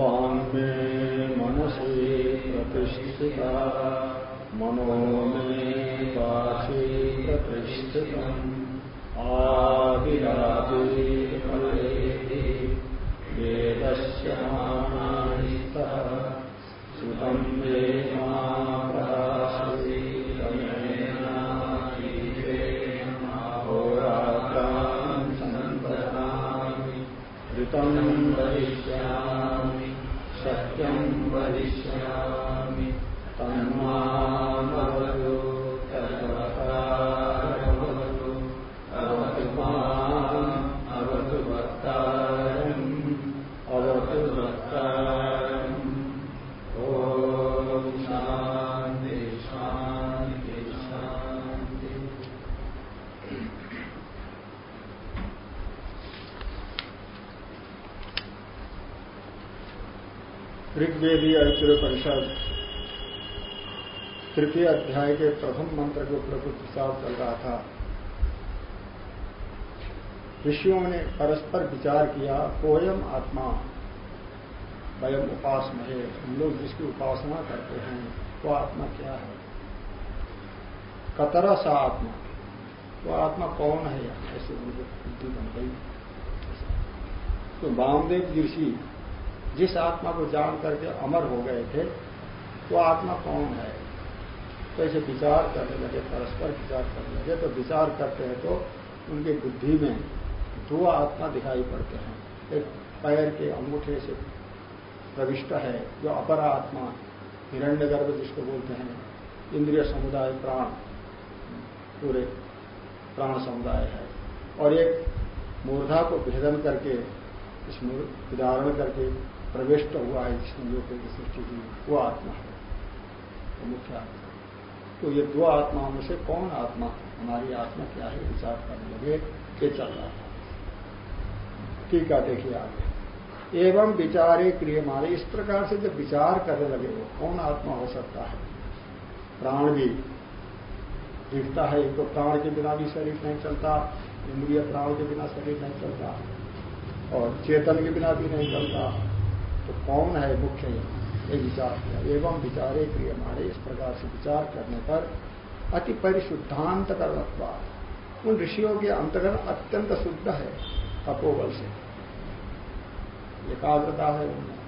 वाङ्मे मनसि प्रतिष्ठिता। मनो मे वाचि प्रतिष्ठितम्। आदिरादिफलेति वेदस्य मानानिस्तः सुतम् मे मा प्रकाशति होरात्रान् वदिष्यामि सत्यम् वदिष्यामि ऋग्वेदी ऐतिर परिषद तृतीय अध्याय के प्रथम मंत्र के ऊपर कुछ विचार चल रहा था। ऋषियों ने परस्पर विचार किया, कोयम आत्मा, वयम उपासना है हम लोग जिसकी उपासना करते हैं, वो आत्मा क्या है? कतरा सा आत्मा। वो आत्मा कौन है? ऐसे उनकी बुद्धि बन गई। तो वामदेव ऋषि जिस आत्मा को जान करके अमर हो गए थे, वो आत्मा कौन है? तो ऐसे विचार करने लगे, परस्पर विचार करने लगे। तो विचार करते हैं तो उनकी बुद्धि में दो आत्मा दिखाई पड़ते हैं। एक पैर के अंगूठे से प्रविष्ट है, जो अपर आत्मा हिरण्य गर्भ जिसको बोलते हैं, इंद्रिय समुदाय प्राण, पूरे प्राण समुदाय है। और एक मूर्धा को भेदन करके, इस उदाहरण करके प्रविष्ट हुआ है जिसने लोगों की सृष्टि की वो आत्मा है, वो मुख्य आत्मा तो ये दो आत्माओं में से कौन आत्मा हमारी आत्मा क्या है? विचार करने लगे ये चल रहा था ठीक है, देखिए आगे। एवं विचारे क्रियमाणे। इस प्रकार से जब विचार करने लगे, वो कौन आत्मा हो सकता है? प्राण भी। दिखता है, एक तो प्राण के बिना भी शरीर नहीं चलता, इंद्रिय प्राण के बिना शरीर नहीं चलता, और चेतन के बिना भी नहीं चलता। तो कौन है मुख्य ये विचार किया? एवं विचारे क्रियमाणे इस प्रकार से विचार करने पर अति परिशुद्धांत कर्मत्वा उन ऋषियों के अंतर्गत अत्यंत शुद्ध है तपोबल से। एकाग्रता है उनमें।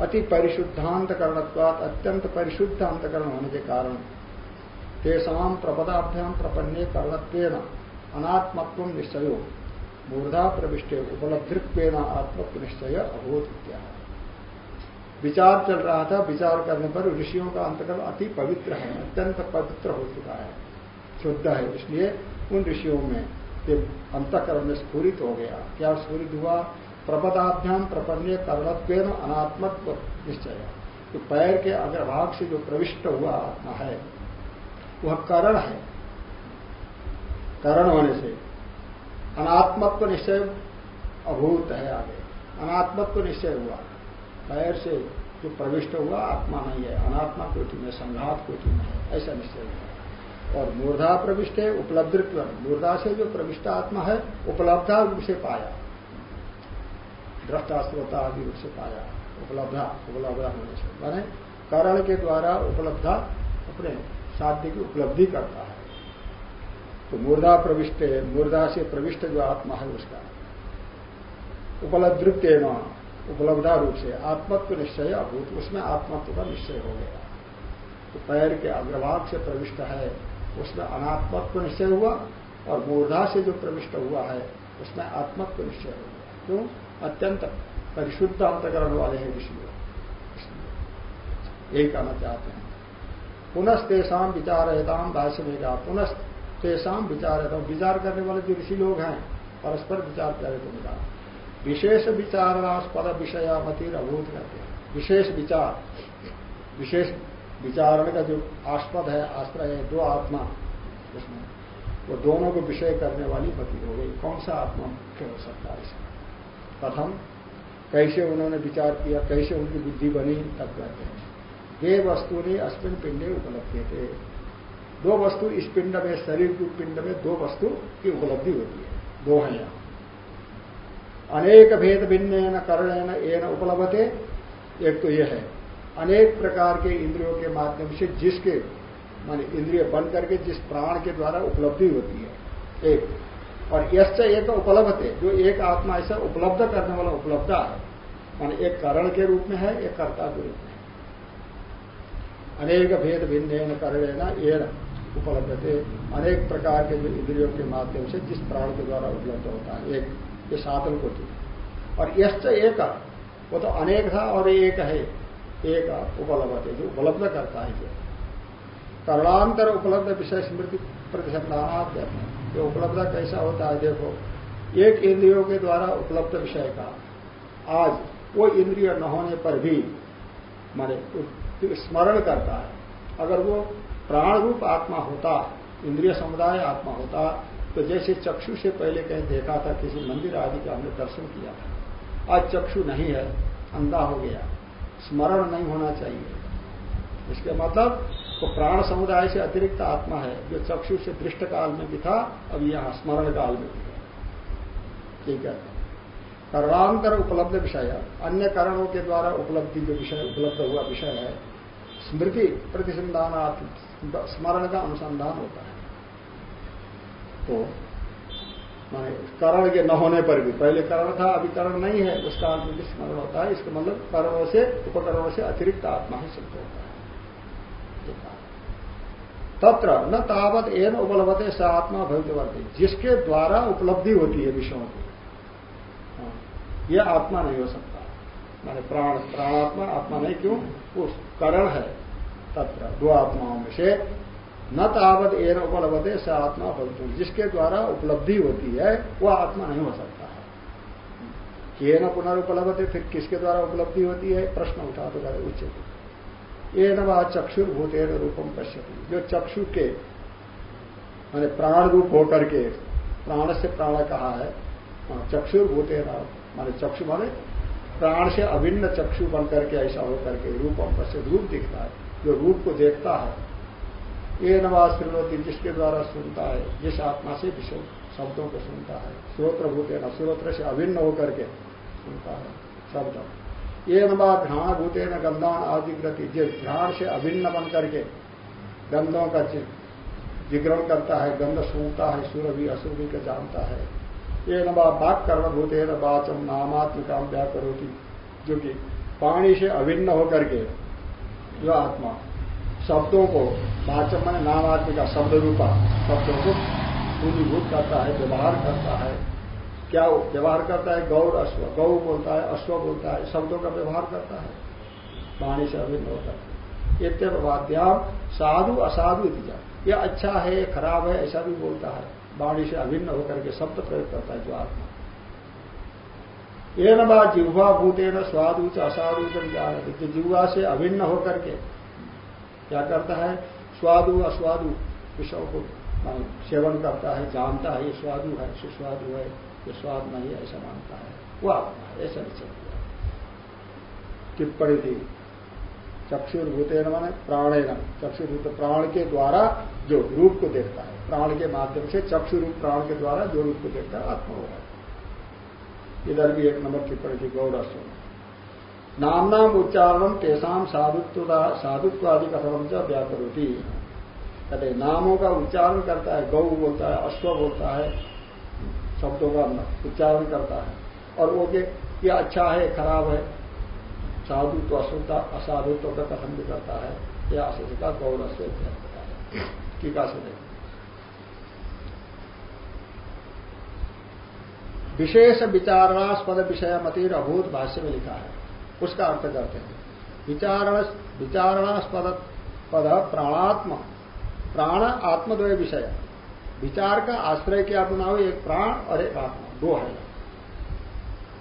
अति परिशुद्धांत करणत्वात अत्यंत परिशुद्ध अंतकरण होने के कारण तेषाम प्रपदाभ्याम प्रपन्ने करणत्व अनात्मत्व निश्चयो। मूर्धा प्रविष्टे उपलब्धित्व आत्मत्व निश्चय अभूत इत्या विचार चल रहा था, विचार करने पर ऋषियों का अंतकरण अति पवित्र है, अत्यंत पवित्र हो चुका है, शुद्ध है, इसलिए उन ऋषियों में ये अंतकरण में स्फूरित हो गया। क्या स्फूरित हुआ? प्रपदाभ्याम प्रपन्य कर्णत्व अनात्मत्व निश्चय। तो पैर के अग्रभाग से जो प्रविष्ट हुआ आत्मा है, वह करण है। करण होने से अनात्मत्व निश्चय अभूत है आगे। अनात्मत्व निश्चय हुआ। पैर से जो प्रविष्ट हुआ, आत्मा नहीं है। अनात्मा कोटि में, संघात कोटि में है। ऐसा निश्चय हुआ और मूर्धा प्रविष्ट है उपलब्धित्व मूर्धा से जो प्रविष्ट आत्मा है, उपलब्धा रूप से पाया। दृष्टा श्रोता आदि रूप से पाया। उपलब्धा उपलब्धा होने से। माने करण के द्वारा उपलब्धा अपने साध्य की उपलब्धि करता है। तो मूर्धा प्रविष्ट मूर्धा से प्रविष्ट जो आत्मा है उसका। उपलब्धित्व उपलब्धा रूप से, आत्मत्व निश्चय अभूत, उसमें आत्मत्व का निश्चय हो गया। तो पैर के अग्रभाग से प्रविष्ट है, उसमें अनात्मत्व निश्चय हुआ, और मूर्धा से जो प्रविष्ट हुआ है, उसमें आत्मत्व निश्चय हो गया। क्यों? अत्यंत परिशुद्ध अंतकरण वाले हैं ऋषि यही कहना चाहते हैं। पुनस्तेषाम विचारयताम भाष्य में विचारयता विचार है विचार करने वाले जो ऋषि लोग हैं, परस्पर विचार करे तो मिला। विशेष विचारणास्पद विषयामतिर अभूत करते हैं। विशेष विचार, विशेष विचारण का जो आस्पद है, आश्रय है, दो आत्मा, उसमें वो दोनों को विषय करने वाली मति हो गई। कौन सा आत्मा मुख्य हो सकता है इसमें? प्रथम, कैसे उन्होंने विचार किया, कैसे उनकी बुद्धि बनी, तब कहते हैं। वे वस्तु ने अश्विन पिंडे उपलब्धि थे। दो वस्तु इस पिंड में, शरीर के पिंड में दो वस्तु की उपलब्धि होती है दो है यहाँ अनेक भेद भिन्न करण एन उपलब्धते एक तो यह है। अनेक प्रकार के इंद्रियों के माध्यम से जिसके, मान इंद्रिय बन करके जिस प्राण के द्वारा उपलब्धि होती है, एक। और यश्च एक उपलब्ध है जो एक आत्मा ऐसा उपलब्ध करने वाला उपलब्धा है, मान एक कारण के रूप में है, एक कर्ता के रूप में अनेक भेद भिन्न करण एन उपलब्ध थे अनेक प्रकार के जो इंद्रियों के माध्यम से जिस प्राण के द्वारा उपलब्ध होता है, एक, ये साधन को थी और यश्च एक, वो तो अनेक था और एक है। एक उपलब्ध है जो उपलब्ध करता है जो। करणांतर उपलब्ध विषय स्मृति प्रतिसंधान ये उपलब्ध कैसा होता है? देखो, एक इंद्रियों के द्वारा उपलब्ध विषय का आज वो इंद्रिय न होने पर भी माने स्मरण करता है। अगर वो प्राण रूप आत्मा होता, इंद्रिय समुदाय आत्मा होता तो जैसे चक्षु से पहले कहीं देखा था, किसी मंदिर आदि का हमने दर्शन किया था। आज चक्षु नहीं है, अंधा हो गया, स्मरण नहीं होना चाहिए। इसके मतलब तो प्राण समुदाय से अतिरिक्त आत्मा है, जो चक्षु से दृष्ट काल में भी था, अब यहाँ स्मरण काल में भी है। ठीक है? करणांतर उपलब्ध विषय, अन्य कारणों के द्वारा उपलब्धि जो विषय, उपलब्ध हुआ विषय है स्मृति प्रतिसंधान स्मरण का अनुसंधान होता है। तो माने करण के न होने पर भी पहले करण था अभी करण नहीं है उस काल में भी स्मरण होता है इसका मतलब करणों से उपकरणों से अतिरिक्त आत्मा ही सिद्ध होता है। तत्र न तावत एन उपलब्धते स आत्मा भविष्यवर्ती जिसके द्वारा उपलब्धि होती है विषयों की। हाँ, यह आत्मा नहीं हो सकता। माने प्राण प्राणात्मा आत्मा नहीं क्यों? उस करण है। तत्र दो आत्माओं में से न तावत एन उपलब्धते स आत्मा भविष्य जिसके द्वारा उपलब्धि होती है वह आत्मा नहीं हो सकता है। ये न पुनर्पलब्ध फिर किसके द्वारा उपलब्धि होती है? प्रश्न उठा तो उच्च ये नवा चक्षुर्भूतेन रूपम पश्यति। जो चक्षु के माने प्राण रूप होकर के प्राण से प्राण कहा है हाँ, चक्षुर्भूतेन माने चक्षु माने प्राण से अभिन्न चक्षु बन करके ऐसा होकर के रूपम पश्य रूप दिखता है। जो रूप को देखता है, ये नवाज़ श्रीवती जिसके द्वारा सुनता है, जिस आत्मा से विषय शब्दों को सुनता है श्रोत्र भूते न श्रोत्र से अभिन्न होकर के सुनता है शब्द। ये नमा घ्राण भूते न गंधान आदि ग्रति जो घ्राण से अभिन्न बन करके गंधों का जिग्रहण करता है, गंध सूंघता है, सुर भी असुर भी का जानता है। ये नमा बाक कर्म भूते न बाचम नामात्मिकाम व्याकरोती, जो कि पानी से अभिन्न होकर के जो आत्मा शब्दों को वाचम मैंने का शब्द रूपा। शब्दों को पूंजीभूत करता है, व्यवहार करता है। क्या व्यवहार करता है? गौर अश्व। गौ बोलता है, अश्व बोलता है। शब्दों का व्यवहार करता है। वाणी से अभिन्न होकर इत्यव वाद्याम साधु असाधु यह अच्छा है, खराब है, ऐसा भी बोलता है। वाणी से अभिन्न होकर के शब्द प्रयोग करता है जो आत्मा ये बात जिह्वा भूते न स्वादु च असाधु च जिह्वा से अभिन्न होकर के क्या करता है? स्वादु अस्वादु विषयों को सेवन करता है, जानता है, ये स्वादु है सुस्वादु है, ये स्वाद नहीं ऐसा मानता है। वो आत्मा है, ऐसा निश्चय किया। टिप्पणी थी चक्षुर्भूतेन माने प्राणेन। चक्षुर्भूत प्राण के द्वारा जो रूप को देखता है। प्राण के माध्यम से चक्षुरूप प्राण के द्वारा जो रूप को देखता है, आत्मा होगा इधर भी एक नंबर टिप्पणी थी गौरस्व नाम नाम उच्चारण तेसाम साधुत्व साधुत्वादि कथम च व्याकरोती। कहते नामों का उच्चारण करता है, गौ बोलता है, अश्व बोलता है, शब्दों का उच्चारण करता है। और वो के ये अच्छा है, खराब है साधु तो अशुद्ध असाधुत्व का कथन भी करता है। यह अशुद्ध का गौरव से है टीका से देखें। विशेष विचारणास्पद विषय मतिर अभूत भाष्य में लिखा है। उसका अर्थ करते हैं। विचारण विचारणास्पद पद प्राणात्म, प्राण आत्मद्वय विषय। विचार का आश्रय क्या बनाओ एक प्राण और एक आत्मा, दो है।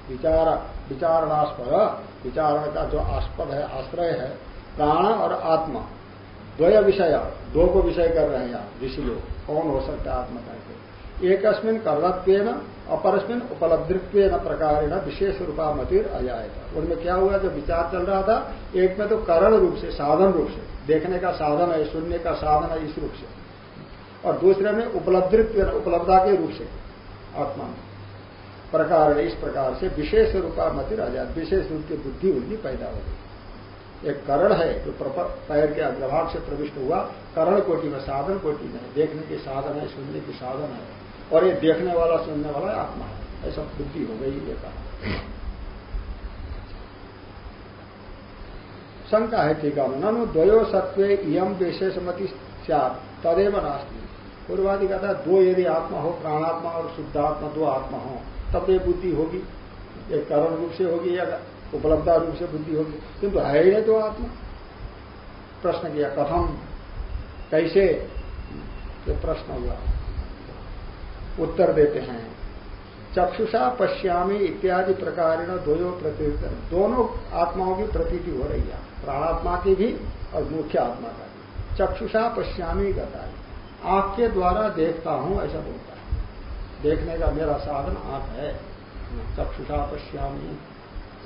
विचार, विचारणास्पद, विचारण का जो आस्पद है, आश्रय है, प्राण और आत्मा। द्वय विषय, दो को विषय कर रहे हैं आप, ऋषि लोग। कौन हो सकता है आत्मा करके? एक एकस्मिन कर्णत्व अपरस्मिन उपलब्धित्व न प्रकार विशेष रूपा मतिर अजाएगा उनमें क्या हुआ? जो विचार चल रहा था, एक में तो करण रूप से, साधन रूप से, देखने का साधन है, सुनने का साधन है, इस रूप से। और दूसरे में उपलब्धित्व उपलब्धता के रूप से, आत्मा में। प्रकार इस प्रकार से विशेष रूपा मतिर जाए विशेष रूप की बुद्धि उनकी पैदा हो गई। एक करण है, जो पैर के अग्रभाग से प्रविष्ट हुआ, करण कोटि में साधन कोटि में देखने के साधन है, सुनने के साधन है। और ये देखने वाला, सुनने वाला आत्मा है। ऐसा बुद्धि हो गई ये कहा। शंका है टीका में नु द्वयो सत्व इम विशेषमति तदेव नास्ती। पूर्वादि कहता है दो यदि आत्मा हो, प्राणात्मा और शुद्धात्मा, दो आत्मा हो, तब ये बुद्धि होगी। एक करण रूप से होगी या उपलब्धा रूप से बुद्धि होगी। किंतु है ही नहीं दो आत्मा। प्रश्न किया, कथम, कैसे? ये प्रश्न हुआ। उत्तर देते हैं। चक्षुषा पश्यामी इत्यादि प्रकार प्रति दोनों आत्माओं की प्रतीति हो रही है। प्राणात्मा की भी और मुख्य आत्मा का भी। चक्षुषा पश्यामी कहता है आँख के द्वारा देखता हूँ, ऐसा बोलता है। देखने का मेरा साधन आँख है। चक्षुषा पश्यामी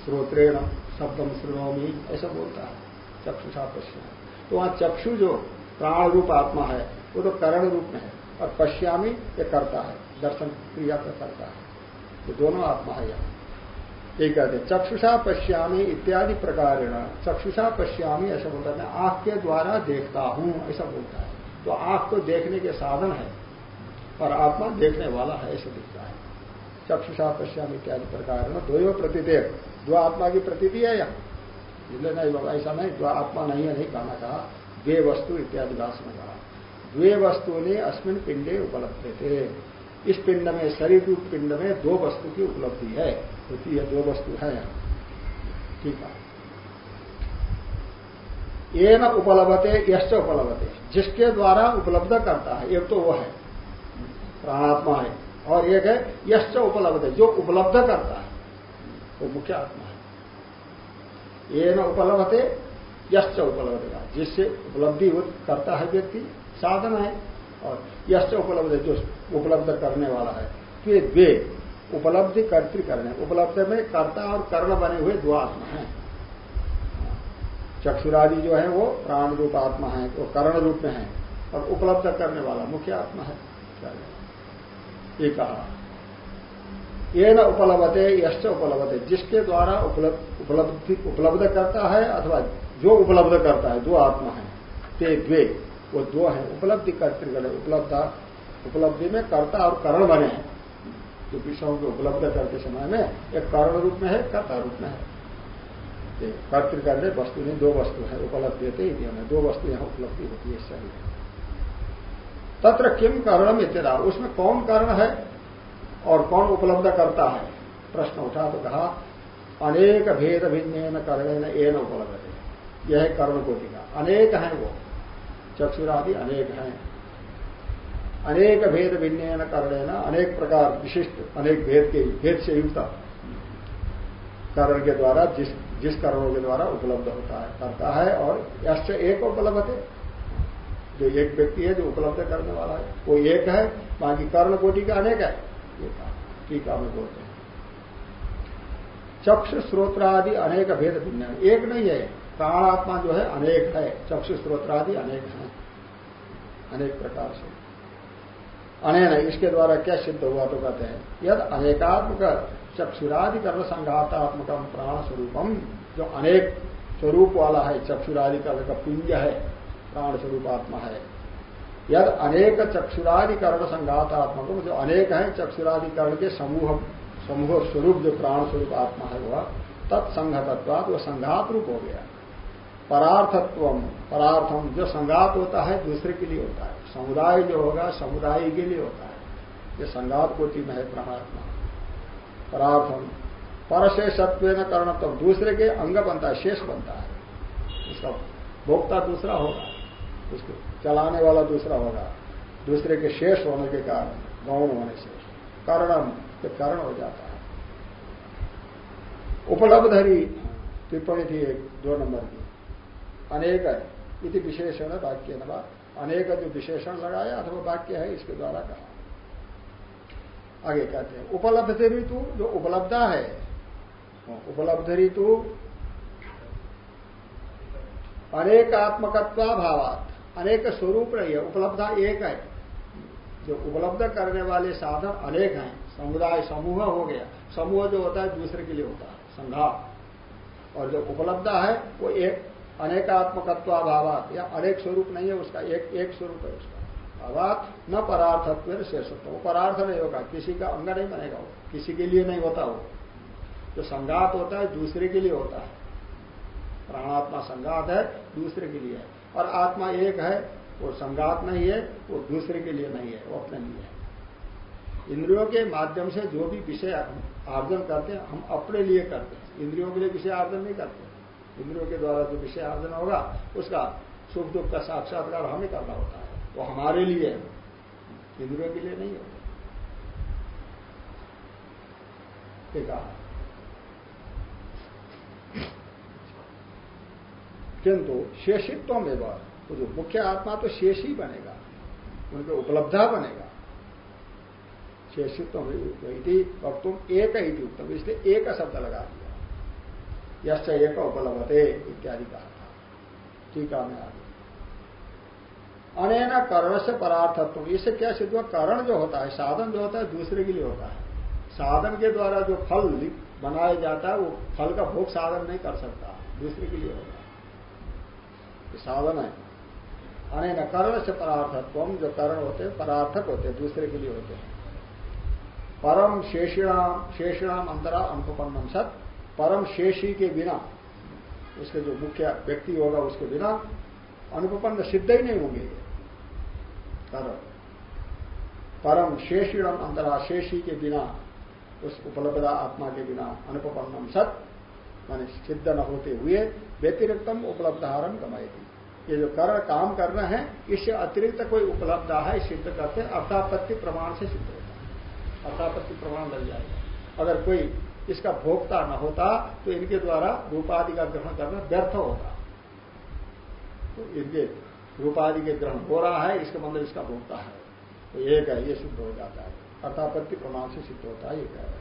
श्रोत्रेण शब्दम श्रृणोमी, ऐसा बोलता है। चक्षुषा पश्यामी। तो वहाँ चक्षु जो प्राण रूप आत्मा है, वो तो करण रूप में है। और पश्यामी, ये करता है। दर्शन क्रिया का करता है। ये दोनों आत्मा है यहाँ। ये कहते हैं, चक्षुषा पश्यामी इत्यादि प्रकार चक्षुषा पश्यामी ऐसा बोलता है। आँख के द्वारा देखता हूँ, ऐसा बोलता है। तो आँख तो देखने के साधन है और आत्मा देखने वाला है, ऐसा दिखता है। चक्षुषा पश्यामी इत्यादि प्रकार में द्वयो प्रतिदेव दो आत्मा की प्रतीति है यहाँ। इसलिए नहीं ऐसा नहीं। दो आत्मा नहीं है, नहीं कहना कहा। द्वे वस्तु इत्यादि भाषण में कहा। द्वे वस्तु ने अस्मिन पिंडे उपलब्ध थे इस पिंड में शरीर रूप पिंड में दो वस्तु की उपलब्धि है। होती है दो वस्तु है ठीक है। ये न उपलब्धते यश्च उपलब्धते जिसके द्वारा उपलब्ध करता है, एक तो वो है। प्राणात्मा है। और एक है, यश्च उपलब्ध है। जो उपलब्ध करता है, वो मुख्य आत्मा है। ये न उपलब्धते यश्च उपलब्ध जिससे उपलब्धि करता है व्यक्ति साधन है और यश उपलब्ध है, जो उपलब्ध करने वाला है। तो ये द्वे उपलब्धि कर्तृ करने उपलब्ध में कर्ता और कर्ण बने हुए दो आत्मा है। चक्षुरादि जो है, वो प्राण रूप आत्मा है, वो कर्ण रूप में है और उपलब्ध करने वाला मुख्य आत्मा है। ये कहा। ये न उपलब्धे यश्च उपलब्ध। जिसके द्वारा उपलब्धि, उपलब्ध करता है अथवा जो उपलब्ध करता है, दो आत्मा है, ते द्वे वो दो है, उपलब्धि कर्तृगण उपलब्ध, उपलब्धि में कर्ता और करण बने हैं। जो विषयों को उपलब्ध करते समय में एक कारण रूप में है कर्ता रूप में है। कर्तृ करने वस्तु नहीं, दो वस्तु है, उपलब्ध देते ही। हमें दो वस्तु यहाँ उपलब्धि होती है शरीर तत्र किम कारणम इतना उसमें कौन कारण है और कौन उपलब्ध करता है? प्रश्न उठा तो कहा, अनेक भेद भिन्न कर्ण एन उपलब्ध है यह है कर्ण कोटि अनेक है वो। चक्षुरादि अनेक हैं। अनेक भेद भिन्न कर्ण अनेक प्रकार विशिष्ट, अनेक भेद के, भेद से युक्त करण के द्वारा, जिस जिस कर्मों के द्वारा उपलब्ध होता है, करता है और यश एक उपलब्ध है। जो एक व्यक्ति है, जो उपलब्ध करने वाला है, वो एक है, बाकी कर्ण कोटि का अनेक है। ये टीका में बोलते हैं। चक्षु स्रोत्रादि अनेक भेद भिन्न एक नहीं है। प्राणात्मा जो है, अनेक है। चक्षु स्रोत्रादि अनेक है। अनेक प्रकार से। अनेन इसके द्वारा क्या सिद्ध हुआ तो कहते हैं, यद अनेकात्मक चक्षुरादि कर्म संघातात्मक प्राण स्वरूपम जो अनेक स्वरूप वाला है चक्षुरादि कर्ण का पुंज है प्राण स्वरूप आत्मा है। यद अनेक चक्षुरादि कर्ण संघातात्मक जो अनेक है चक्षुरादि कर्ण के समूह समूह स्वरूप, जो प्राण स्वरूप आत्मा है वह, तत्संघतत्वात वह संघात रूप हो गया। परार्थत्व परार्थम जो संघात होता है, दूसरे के लिए होता है। समुदाय जो होगा, समुदाय के लिए होता है। ये संघात कोटि में है प्राणात्मा परार्थम पर शेषत्व न करण तो दूसरे के अंग बनता है, शेष बनता है। उसका भोक्ता दूसरा होगा, उसको चलाने वाला दूसरा होगा। दूसरे के शेष होने के कारण, गौण होने से। कारणम के कारण हो जाता है। उपलब्धरी, टिप्पणी थी एक, दो नंबर की। अनेक इति विशेषण वाक्य न अनेक जो विशेषण लगाया अथवा वाक्य है, इसके द्वारा कहा। आगे कहते हैं, उपलब्ध ऋतु जो उपलब्धा है, उपलब्ध ऋतु अनेकात्मकत्वा भावात अनेक स्वरूप रही है, उपलब्धा एक है। जो उपलब्ध करने वाले साधन अनेक हैं, समुदाय समूह हो गया। समूह जो होता है, दूसरे के लिए होता है संघा और जो उपलब्ध है, वो एक अनेकात्मकत्वाभावात। या अनेक स्वरूप नहीं है उसका, एक एक स्वरूप है उसका। अभात न परार्थत्व शेषत्व वो परार्थ नहीं होगा, किसी का अंग नहीं बनेगा वो, किसी के लिए नहीं होता वो। जो संघात होता है, दूसरे के लिए होता है। प्राणात्मा संघात है, दूसरे के लिए है। और आत्मा एक है, वो संघात नहीं है, वो दूसरे के लिए नहीं है, वो अपने लिए है। इंद्रियों के माध्यम से जो भी विषय आर्जन करते हैं, हम अपने लिए करते हैं। इंद्रियों के लिए विषय आर्जन नहीं करते। इंद्रियों के द्वारा जो विषय आर्जन होगा, उसका सुख दुख का साक्षात्कार हमें करना होता है। वो हमारे लिए इंद्रियों के लिए नहीं होगा किंतु शेषित्व में वो जो मुख्य आत्मा तो शेष ही बनेगा, उनके उपलब्धा बनेगा। शेषित्व में वक्तुम एक ही उत्तम इसलिए एक शब्द लगा दिया। यश एक उपलब्धते इत्यादि कहा था। टीका में आगे। अनैन कर्ण से परार्थत्व इससे क्या सिद्ध हुआ? करण जो होता है, साधन जो होता है, दूसरे के लिए होता है। साधन के द्वारा जो फल बनाया जाता है, वो फल का भोग साधन नहीं कर सकता। दूसरे के लिए होता है। साधन है। अनैन कर्ण से परार्थत्व जो करण होते हैं, परार्थक होते हैं, दूसरे के लिए होते हैं। परम शेषिणाम शेषिणाम अंतरा अनुपन्नम सत। परम शेषी के बिना, उसके जो मुख्य व्यक्ति होगा उसके बिना अनुपन्न सिद्ध ही नहीं होंगे। परम परम शेषिणम अंतरा शेषी के बिना, उस उपलब्ध आत्मा के बिना अनुपन्नम सत, माने सिद्ध न होते हुए व्यतिरिक्तम उपलब्धारम गमाएगी ये जो कर, काम करना है, इससे अतिरिक्त कोई उपलब्ध है, सिद्ध करते, अर्थापत्ति प्रमाण से सिद्ध होता है। अर्थापत्ति प्रमाण लग जाएगा। अगर कोई इसका भोक्ता न होता तो इनके द्वारा रूपादि का ग्रहण करना व्यर्थ होता। तो इनके रूपादि के ग्रहण हो रहा है, इसका मतलब इसका भोक्ता है। तो एक है ये सिद्ध हो जाता है। अर्थापत्ति प्रमाण से सिद्ध होता है, ये कह रहे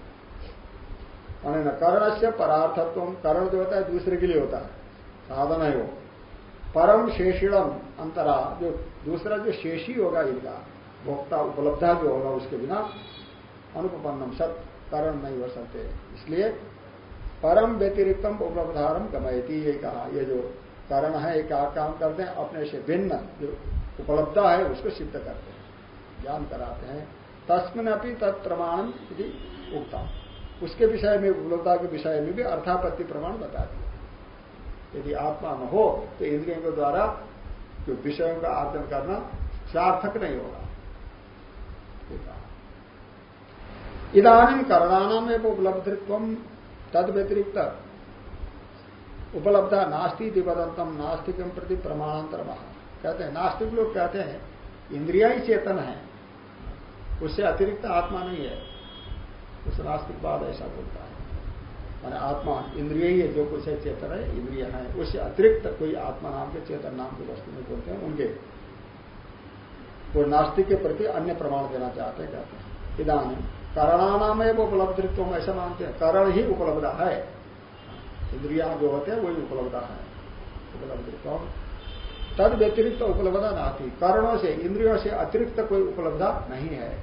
कर्ण से परार्थत्व, कर्ण जो होता है, दूसरे के लिए होता है। साधन है वो। परम शेषिणम अंतरा, जो दूसरा जो शेषी होगा इनका, भोक्ता उपलब्धा जो होगा उसके बिना अनुपन्नम सत। कारण नहीं हो सकते। इसलिए परम व्यतिरिक्तम उपलब्धारम गमयती, ये कहा, ये जो कारण है ये क्या काम करते हैं, अपने से भिन्न जो उपलब्धता है, उसको सिद्ध करते हैं, ज्ञान कराते हैं। तस्मिन अपनी तत्प्रमाण उगता उसके विषय में, उपलब्धता के विषय में भी अर्थापत्ति प्रमाण बता दिया। यदि आत्मा न हो तो इंद्रियों के द्वारा जो विषयों का आर्जन करना सार्थक नहीं होगा। इधानी करणानाम एवं उपलब्धित्व तद व्यतिरिक्त उपलब्धा नास्ती दिवदंतम नास्तिकम प्रति प्रमाणांतर महा कहते हैं, नास्तिक लोग कहते हैं, इंद्रिया ही चेतन है। उससे अतिरिक्त आत्मा नहीं है। उस नास्तिकवाद ऐसा बोलता है। मैंने आत्मा इंद्रिय ही है, जो कुछ है चेतन है, इंद्रिय है। उससे अतिरिक्त कोई आत्मा नाम के, चेतन नाम के वस्तु में बोलते हैं, उनके। वो नास्तिक के प्रति अन्य प्रमाण देना चाहते हैं, कहते हैं। इधानी करणानाम है वो उपलब्धित्व ऐसा मानते हैं। करण ही उपलब्ध है। इंद्रिया जो होते हैं, वही उपलब्ध है। उपलब्धित्व तद व्यतिरिक्त उपलब्धता ना थी करणों से, इंद्रियों से अतिरिक्त कोई उपलब्धता नहीं है।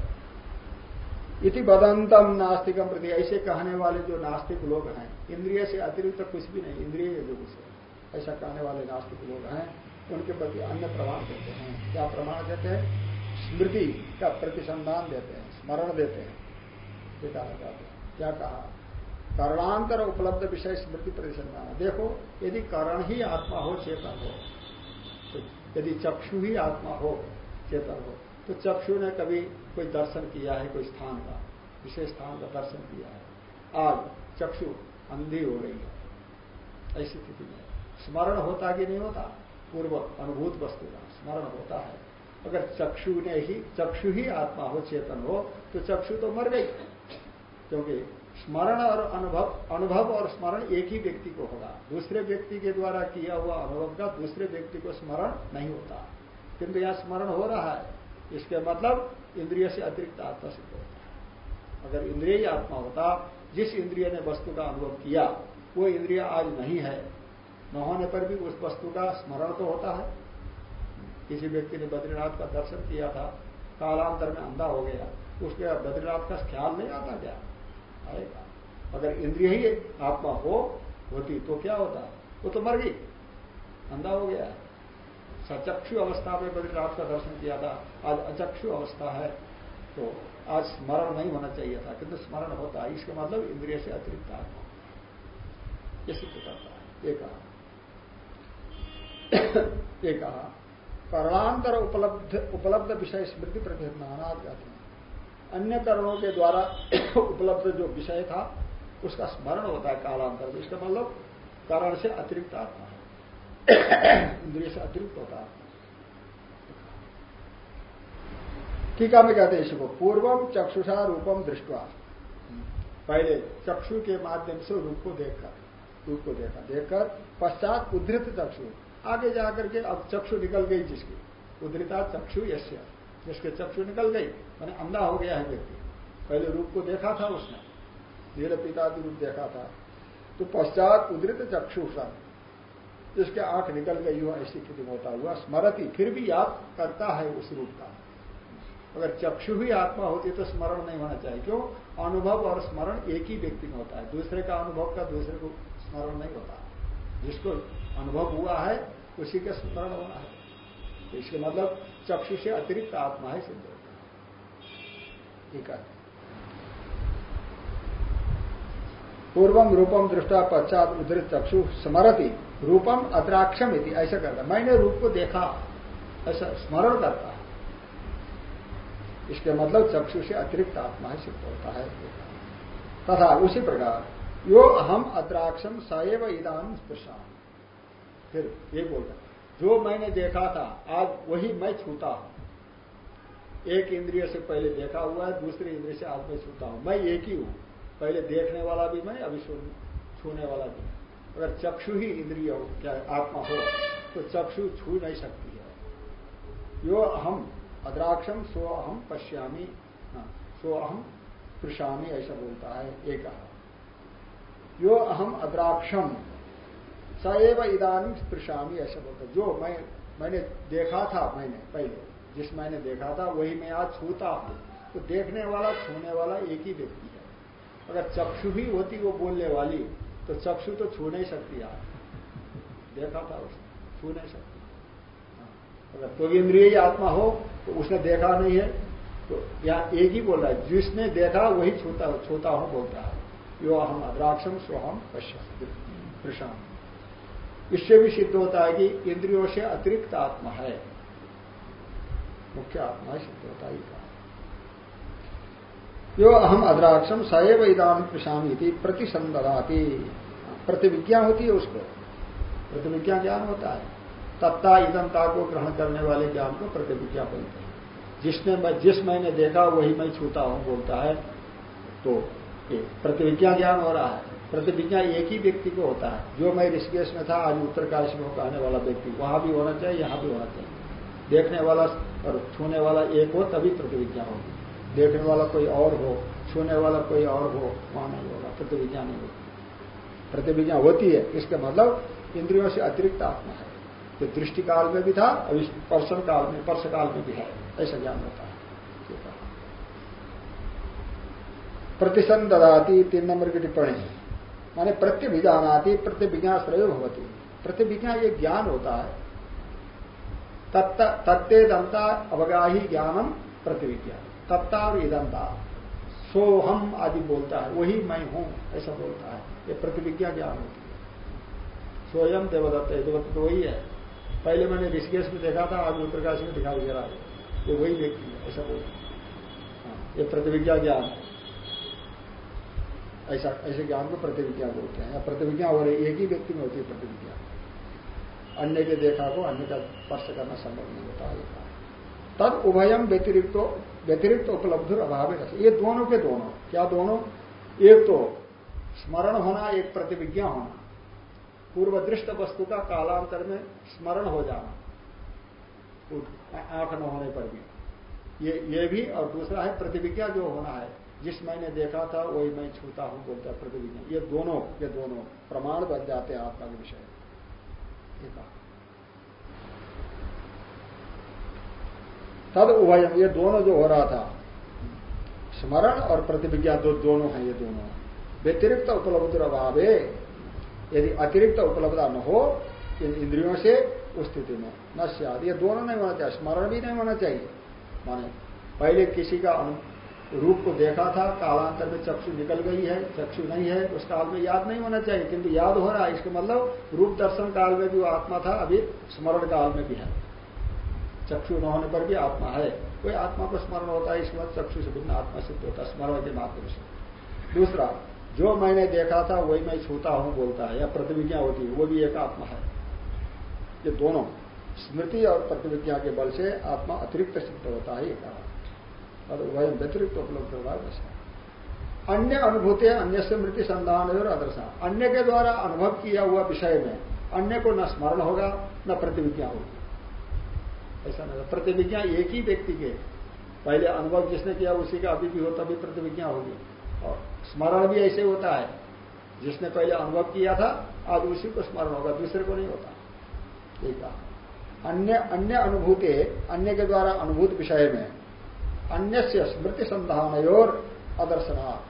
इति बदंतम नास्तिकम प्रति। ऐसे कहने वाले जो नास्तिक लोग हैं, इंद्रिय से अतिरिक्त कुछ भी नहीं। इंद्रिय जो कुछ ऐसा कहने वाले नास्तिक लोग हैं, उनके प्रति अन्य प्रमाण देते हैं। क्या प्रमाण देते हैं? स्मृति का प्रतिसंधान देते हैं, स्मरण देते हैं। क्या कहा? करणांतर उपलब्ध विषय स्मृति परिसंधान। देखो, यदि करण ही आत्मा हो, चेतन हो तो यदि चक्षु ही आत्मा हो, चेतन हो तो चक्षु ने कभी कोई दर्शन किया है, कोई स्थान का, विशेष स्थान का दर्शन किया है। आज चक्षु अंधी हो रही है। ऐसी स्थिति में स्मरण होता कि नहीं होता? पूर्व अनुभूत वस्तु का स्मरण होता है। अगर चक्षु ने ही, चक्षु ही आत्मा हो, चेतन हो तो चक्षु तो मर गई। क्योंकि स्मरण और अनुभव अनुभव और स्मरण एक ही व्यक्ति को होगा। दूसरे व्यक्ति के द्वारा किया हुआ अनुभव का दूसरे व्यक्ति को स्मरण नहीं होता। किंतु यहाँ स्मरण हो रहा है, इसके मतलब इंद्रिय से अतिरिक्त आत्मा सिद्ध होता है। अगर इंद्रिय ही आत्मा होता, जिस इंद्रिय ने वस्तु का अनुभव किया, वो इंद्रिय आज नहीं है। न होने पर भी उस वस्तु का स्मरण तो होता है। किसी व्यक्ति ने बद्रीनाथ का दर्शन किया था, कालांतर में अंधा हो गया, उसके बद्रीनाथ का ख्याल नहीं आता क्या? आएगा। अगर इंद्रिय ही आत्मा हो, होती तो क्या होता? वो तो मर गई। अंधा हो गया। सचक्षु अवस्था में बद्रीनाथ का दर्शन किया था, आज अचक्षु अवस्था है। तो आज स्मरण नहीं होना चाहिए था, किंतु स्मरण होता है। इसका मतलब इंद्रिय से अतिरिक्त आत्मा। ये सिद्ध करता है। एक कहा। एक कहा। करणांतर उपलब्ध उपलब्ध विषय स्मृति हैं अन्य करणों के द्वारा उपलब्ध जो विषय था, उसका स्मरण होता है कालांतर में। इसका मतलब कारण से अतिरिक्त आत्मा है। इंद्रिय से अतिरिक्त होता है टीका में कहते हैं इसको पूर्वम चक्षुषा रूपम दृष्टवा। पहले चक्षु के माध्यम से रूप को देखकर, रूप को देखा देखकर पश्चात उद्धृत चक्षु। आगे जाकर के अब चक्षु निकल गई जिसकी। उद्धृता चक्षु यश्य जिसके चक्षु निकल गई। मैंने अंधा हो गया है व्यक्ति। पहले रूप को देखा था उसने। नील पिता रूप देखा था। तो पश्चात उदृत चक्षु जिसके आँख निकल गई हो, ऐसी स्थिति होता हुआ स्मरती, फिर भी याद करता है उस रूप का। अगर चक्षु ही आत्मा होती तो स्मरण नहीं होना चाहिए। क्यों? अनुभव और स्मरण एक ही व्यक्ति में होता है। दूसरे का अनुभव का दूसरे को स्मरण नहीं होता। जिसको अनुभव हुआ है, उसी का स्मरण होना है। तो इसके मतलब चक्षु से अतिरिक्त आत्मा है सिद्ध होता है। ठीक है। पूर्वम रूपम दृष्टा पश्चात उदृत चक्षु स्मरती रूपम अत्राक्षम अद्राक्षम ऐसा करता मैंने रूप को देखा, ऐसा स्मरण करता है। इसके मतलब चक्षु से अतिरिक्त आत्मा ही, सिद्ध होता है। तथा उसी प्रकार, यो अहम अद्राक्षम सएव इदान स्पृशा फिर ये बोलता जो मैंने देखा था आज वही मैं छूता हूँ। एक इंद्रिय से पहले देखा हुआ है दूसरे इंद्रिय से आज मैं छूता हूँ। मैं एक ही हूँ। पहले देखने वाला भी मैं अभी छूने वाला भी। अगर चक्षु ही इंद्रिय हो क्या आत्मा हो तो चक्षु छू नहीं सकती है। यो अहम अद्राक्षम सो अहम पश्यामी हाँ, सो अहम पृषामी ऐसा बोलता है एक यो अहम अद्राक्षम सएव इदानी स्पृशामी, ऐसा बोलता जो मैं, मैंने देखा था, मैंने, पहले, जिस मैंने देखा था, वही मैं आज छूता हूँ। तो देखने वाला, छूने वाला एक ही व्यक्ति है। अगर चक्षु ही होती वो बोलने वाली तो चक्षु तो छू नहीं सकती आप देखा था उसने, छू नहीं सकती। अगर तो इंद्रिय ही आत्मा हो तो उसने देखा नहीं है। तो यहाँ एक ही बोल रहा है, जिसने देखा, वही छूता छूता हूँ बोलता है। यो हम अद्राक्षम सो स्वहम पश्चिम इससे भी सिद्ध होता है कि इंद्रियों से अतिरिक्त आत्मा है। मुख्य आत्मा है, सिद्ध होता है कहा। यो अहम अद्राक्षम सएव इदान थी प्रतिसंदराती प्रतिविज्ञा होती है उसको। प्रतिविज्ञा ज्ञान होता है। तत्ता इदंता को ग्रहण करने वाले ज्ञान को प्रतिविज्ञा बोलते हैं। जिसने मैं जिस मैंने देखा, वही मैं छूता हूँ बोलता है। तो प्रतिविज्ञा ज्ञान हो रहा है। प्रतिविज्ञा एक ही व्यक्ति को होता है। जो मैं ऋषिकेश में था, आज उत्तरकाशी में कहने वाला व्यक्ति, वहाँ भी होना चाहिए, यहाँ भी होना चाहिए। देखने वाला और छूने वाला एक हो, तभी प्रतिविज्ञा होगी। देखने वाला कोई और हो, छूने वाला कोई और हो, वहाँ नहीं होगा प्रतिविज्ञा नहीं होती प्रतिविज्ञा होती है, इसका मतलब इंद्रियों से अतिरिक्त आत्मा है। जो दृष्टि काल में भी था, अभी स्पर्शन काल में, स्पर्श काल में भी है, ऐसा ज्ञान होता है। प्रतिशन ददाती तीन नंबर की टिप्पणी। माने प्रत्यभिजानाती प्रत्यभिज्ञाश्रय भवती। प्रतिभिज्ञा ये ज्ञान होता है, तत्ते दंता अवगाही ज्ञानम प्रतिविज्ञा। तत्ता इदंता सोहम आदि बोलता है, वही मैं हूँ, ऐसा बोलता है। ये प्रतिविज्ञा ज्ञान होती है। स्वयं देवदत्त देवदत्त तो वही है। पहले मैंने ऋषिकेश में देखा था, आज उत्तरकाशी में दिखाई दे रहा है। ये वही व्यक्ति है, ऐसा बोलता है। ये प्रतिविज्ञा ज्ञान ऐसा, ऐसे ज्ञान को प्रतिविज्ञा बोलते हैं। या प्रतिविज्ञा हो रही एक ही व्यक्ति में होती है प्रतिविज्ञा अन्य के देखा को अन्य का स्पर्श करना संभव नहीं होता है तद उभयम व्यतिरिक्त व्यतिरिक्त उपलब्ध अभाव ये दोनों के दोनों। क्या दोनों? एक तो स्मरण होना, एक प्रतिविज्ञा होना। पूर्व दृष्ट वस्तु का कालांतर में स्मरण हो जाना। आँख न होने पर भी। ये ये भी और दूसरा है प्रतिविज्ञा जो होना है। जिस मैंने देखा था, वही मैं छूता हूँ, बोलता है प्रतिविज्ञा ये दोनों ये दोनों प्रमाण बन जाते हैं आत्मा के विषय तद उभयम, ये दोनों जो हो रहा था, स्मरण और प्रतिविज्ञा दो, दोनों हैं ये दोनों। व्यतिरिक्त उपलब्ध अभाव यदि अतिरिक्त उपलब्धता न हो, इन इंद्रियों से उस स्थिति में न ये दोनों नहीं होना चाहिए, स्मरण भी नहीं होना चाहिए। माने, पहले किसी का रूप को देखा था, कालांतर में चक्षु निकल गई है, चक्षु नहीं है, उस काल में याद नहीं होना चाहिए, किंतु याद हो रहा है, इसका मतलब रूप दर्शन काल में भी वो आत्मा था, अभी स्मरण काल में भी है। चक्षु न होने पर भी आत्मा है। कोई आत्मा को स्मरण होता है, इसके बाद चक्षु से भिन्न आत्मा सिद्ध होता है, स्मरण के माध्यम से। दूसरा, जो मैंने देखा था, वही मैं छूता हूँ, बोलता है, या प्रतिविज्ञा होती है, वो भी एक आत्मा है। ये दोनों, स्मृति और प्रतिविज्ञा के बल से आत्मा अतिरिक्त सिद्ध होता है, ये कहा। और वह व्यतिरिक्त उपलब्ध होगा वैसा अन्य अनुभूति, अन्य से मृत्यु संधान और अदर्शा अन्य के द्वारा अनुभव किया हुआ विषय में अन्य को न स्मरण होगा, न प्रतिविज्ञा होगी। ऐसा नहीं प्रतिविज्ञा एक ही व्यक्ति के। पहले अनुभव जिसने किया उसी का अभी भी हो, तभी प्रतिविज्ञा होगी। और स्मरण भी ऐसे होता है। जिसने पहले अनुभव किया था, आज उसी को स्मरण होगा, दूसरे को नहीं होता। ठीक है अन्य अन्य अनुभूति, अन्य के द्वारा अनुभूत विषय में अन्य से स्मृति संधान और अदर्शना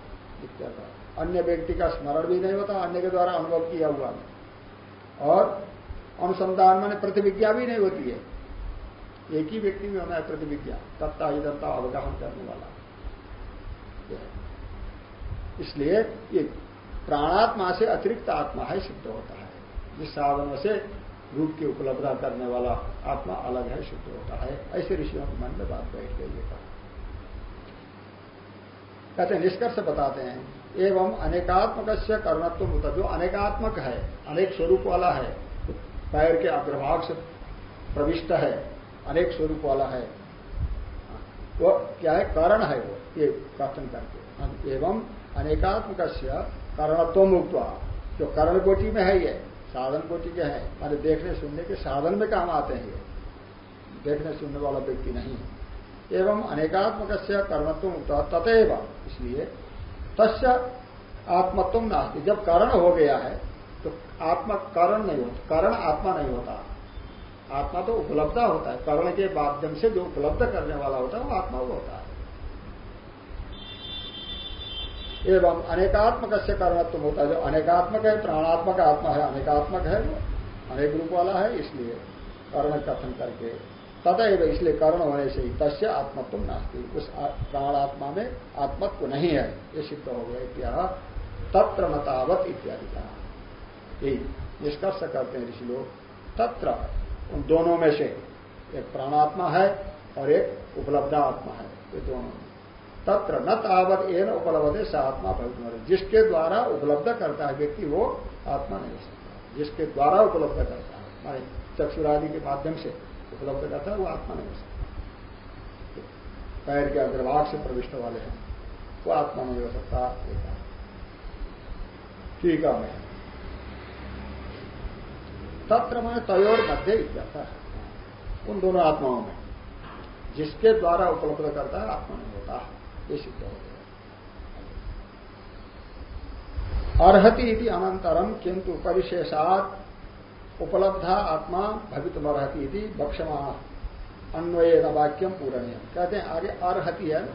अन्य व्यक्ति का स्मरण भी नहीं होता, अन्य के द्वारा अनुभव किया हुआ नहीं। और अनुसंधान माने प्रतिविज्ञा भी नहीं होती है। एक ही व्यक्ति में होना है प्रतिविज्ञा तत्ता इधरता अवगाहन करने वाला। इसलिए ये प्राणात्मा से अतिरिक्त आत्मा है सिद्ध होता है। जिस साधन से रूप की उपलब्धता करने वाला आत्मा अलग है सिद्ध होता है। ऐसे ऋषियों के मन में बात बैठ गई है। कहते हैं, निष्कर्ष बताते हैं। एवं अनेकात्मक से कर्णत्व जो अनेकात्मक है, अनेक स्वरूप वाला है, पैर के अग्रभाग से प्रविष्ट है, अनेक स्वरूप वाला है। वो क्या है? कारण है वो, ये कथन करके। एवं अनेकात्मक कर्णत्व मुक्त जो कर्ण कोटि में है ये, साधन कोटि के हैं मारे देखने सुनने के साधन में काम आते हैं ये। देखने सुनने वाला व्यक्ति नहीं एवं अनेकात्मक कर्णत्व मुक्त तथेव। इसलिए तस् आत्मत्व नास्ती। जब करण हो गया है तो आत्मा करण नहीं होता, करण आत्मा नहीं होता। आत्मा तो उपलब्ध होता है। कर्ण के माध्यम से जो उपलब्ध करने वाला होता है, वो आत्मा वो होता है। एवं अनेकात्मक से कर्णत्व होता है। जो अनेकात्मक है, प्राणात्मक आत्मा है, अनेकात्मक है वो अनेक रूप वाला है, इसलिए कर्ण कथन करके तथा इसलिए कर्ण होने से ही तस्य आत्मत्व नास्ती। उस प्राणात्मा में आत्मत्व नहीं है। ये सिद्ध हो गया क्या तत्र नतावत इत्यादि का। यही निष्कर्ष करते हैं ऋषि लोग। तत्र उन दोनों में से एक प्राणात्मा है और एक उपलब्ध आत्मा है। ये दोनों। तत्र न तावत एन उपलब्ध है आत्मा भविष्य जिसके द्वारा उपलब्ध करता है व्यक्ति, वो आत्मा नहीं हो सकता। जिसके द्वारा उपलब्ध करता है। चक्षुरादि के माध्यम से उपलब्ध करता है, वो आत्मा नहीं हो सकता। पैर के अग्रभाग से प्रविष्ट वाले हैं, वो आत्मा नहीं हो सकता ठीक है, मैं। तत्र मैंने तयोर मध्य इत्यर्थ उन दोनों आत्माओं में, जिसके द्वारा उपलब्ध करता है, आत्मा नहीं होता, ये सिद्ध हो गया। अर्हति इति अनंतरम किंतु परिशेषात उपलब्धा आत्मा भवितमर्हति इति बक्षमा अन्वय न वाक्यम पूरणीय कहते हैं, आगे अर्हति है।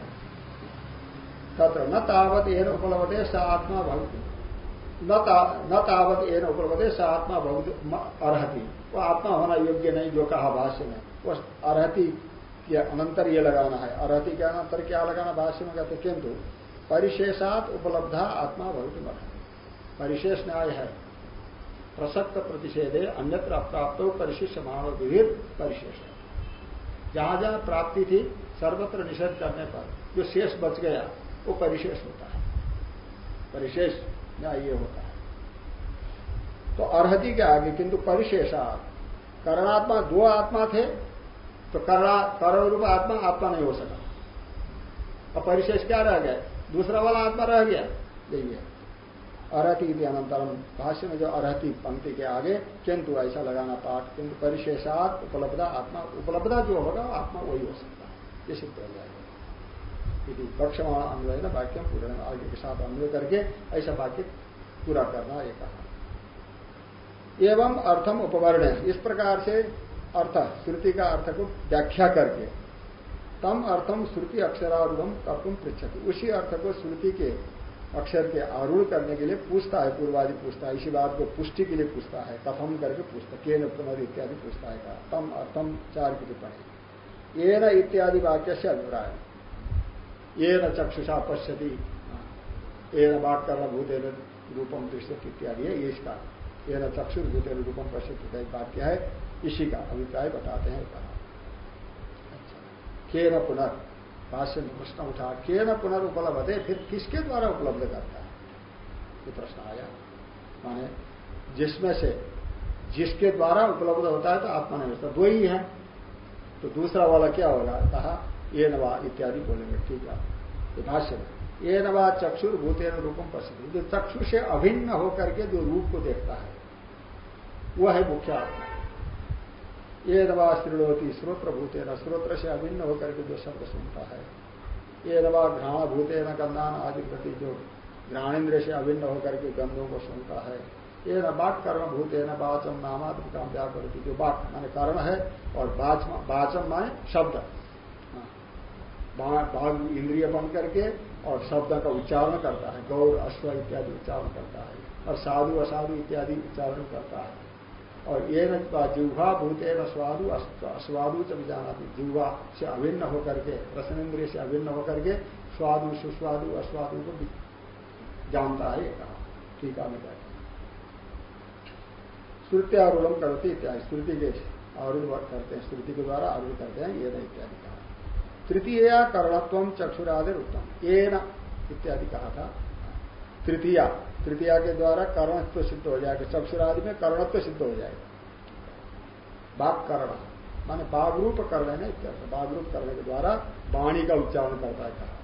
तत्र न तावत एन उपलब्धे स आत्मा भवित। न तावत एन उपलब्धे स आत्मा भवित अर्हति। वो आत्मा होना योग्य नहीं, जो कहा भाष्य में। वो अर्हति कि अनंतर ये लगाना है। अर्ति के अनंतर क्या लगाना भाष्य में कहते किंतु परिशेषात उपलब्धा आत्मा भवित परिशेष न्याय है। प्रसक्त प्रतिषेध प्रतिषेधे अन्यत्र अप्राप्त परिशिष्य मानव विविध परिशेष है जहाँ जहाँ प्राप्ति थी, सर्वत्र निषेध करने पर जो शेष बच गया, वो परिशेष होता है। परिशेष न्याय ये होता है। तो अर्हति के आगे, किंतु परिशेषा, करणात्मा दो आत्मा थे तो करणा करण रूप आत्मा आत्मा नहीं हो सका। अब परिशेष क्या रह गया? दूसरा वाला आत्मा रह गया? यही है। अरहति अनंतरम भाष्य में जो अरहति पंक्ति के आगे किंतु ऐसा लगाना पाठ किंतु परिशेषात उपलब्धा आत्मा, उपलब्धा जो होगा, आत्मा वही हो सकता है। ये सिद्ध हो जाएगा। यदि पक्षमान अन्वय न वाक्य पूर्ण आगे के साथ अन्वय करके ऐसा वाक्य पूरा करना ये कहा। एवं अर्थम उपवर्ण, इस प्रकार से अर्थ, श्रुति का अर्थ को व्याख्या करके, तम अर्थम श्रुति अक्षरारूढ़ कर्तुम पृछति उसी अर्थ को श्रुति के अक्षर के आरूढ़ करने के लिए पूछता है, पूर्वादि पूछता है, इसी बात को पुष्टि के लिए पूछता है, कथम करके पूछता केन पुनर् इत्यादि पूछता है तम अर्थम चार की टिप्पणी। ये न इत्यादि वाक्य से अभिप्राय। ये न चक्षुषा पश्यति ये न वाक कर्म भूतेन रूपम दृश्य इत्यादि है ये इसका ये न चक्षुर भूतेन रूपम पश्यति का एक वाक्य है, इसी का अभिप्राय बताते हैं, कहा। अच्छा। के न पुनर् भाष्य में प्रश्न उठा के न पुनर्उपलब्ध है फिर किसके द्वारा उपलब्ध करता है? ये प्रश्न आया। माने जिसमें से जिसके द्वारा उपलब्ध होता है तो आत्मा नहीं होता। दो ही है। तो दूसरा वाला क्या होगा कहा, ये नवा इत्यादि बोलेंगे। ठीक है। ये भाष्य में, ये नवा चक्षुर भूतेन रूपम पश्चिम जो चक्षु से अभिन्न होकर के जो रूप को देखता है, वह है मुख्य आत्मा। ये नवा श्रीणोती श्रोत्र भूते न श्रोत्र से अभिन्न होकर के जो शब्द सुनता है। ये नवा घ्राण भूते न गंधान आदि प्रति जो घ्राणेन्द्र से अभिन्न होकर के गंधों को सुनता है ये न बाक कर्म भूते न बाचम नामात्म व्याकृति जो बाक माने कारण है और बाचम माने शब्द। भाग इंद्रिय बन करके और शब्द का उच्चारण करता है। गौर, अश्व इत्यादि उच्चारण करता है और साधु, असाधु इत्यादि उच्चारण करता है। और ये जिह्वा भूते न स्वादु अस्वादु च जाना जिह्वा से अभिन्न होकर के, रसनेन्द्रिय से अभिन्न होकर के स्वादु सुस्वादु अस्वादु को जानता है कहा। है मैं श्रुति आरूढ़ करती इत्यादि। श्रुति के आरूढ़ करते हैं। श्रुति के द्वारा आरूढ़ करते हैं, ये न इत्यादि कहा। तृतीय कर्णत्व चक्षुरादि उत्तम ये न इत्यादि कहा था। तृतीया तृतीया के द्वारा कर्णत्व सिद्ध हो जाएगा। चक्षुरादि में कर्णत्व सिद्ध हो जाएगा। बाघ कर्ण, माने बाघ रूप कर्ण है इत्यर्थ बाघ रूप करने के द्वारा वाणी का उच्चारण करता है कहा।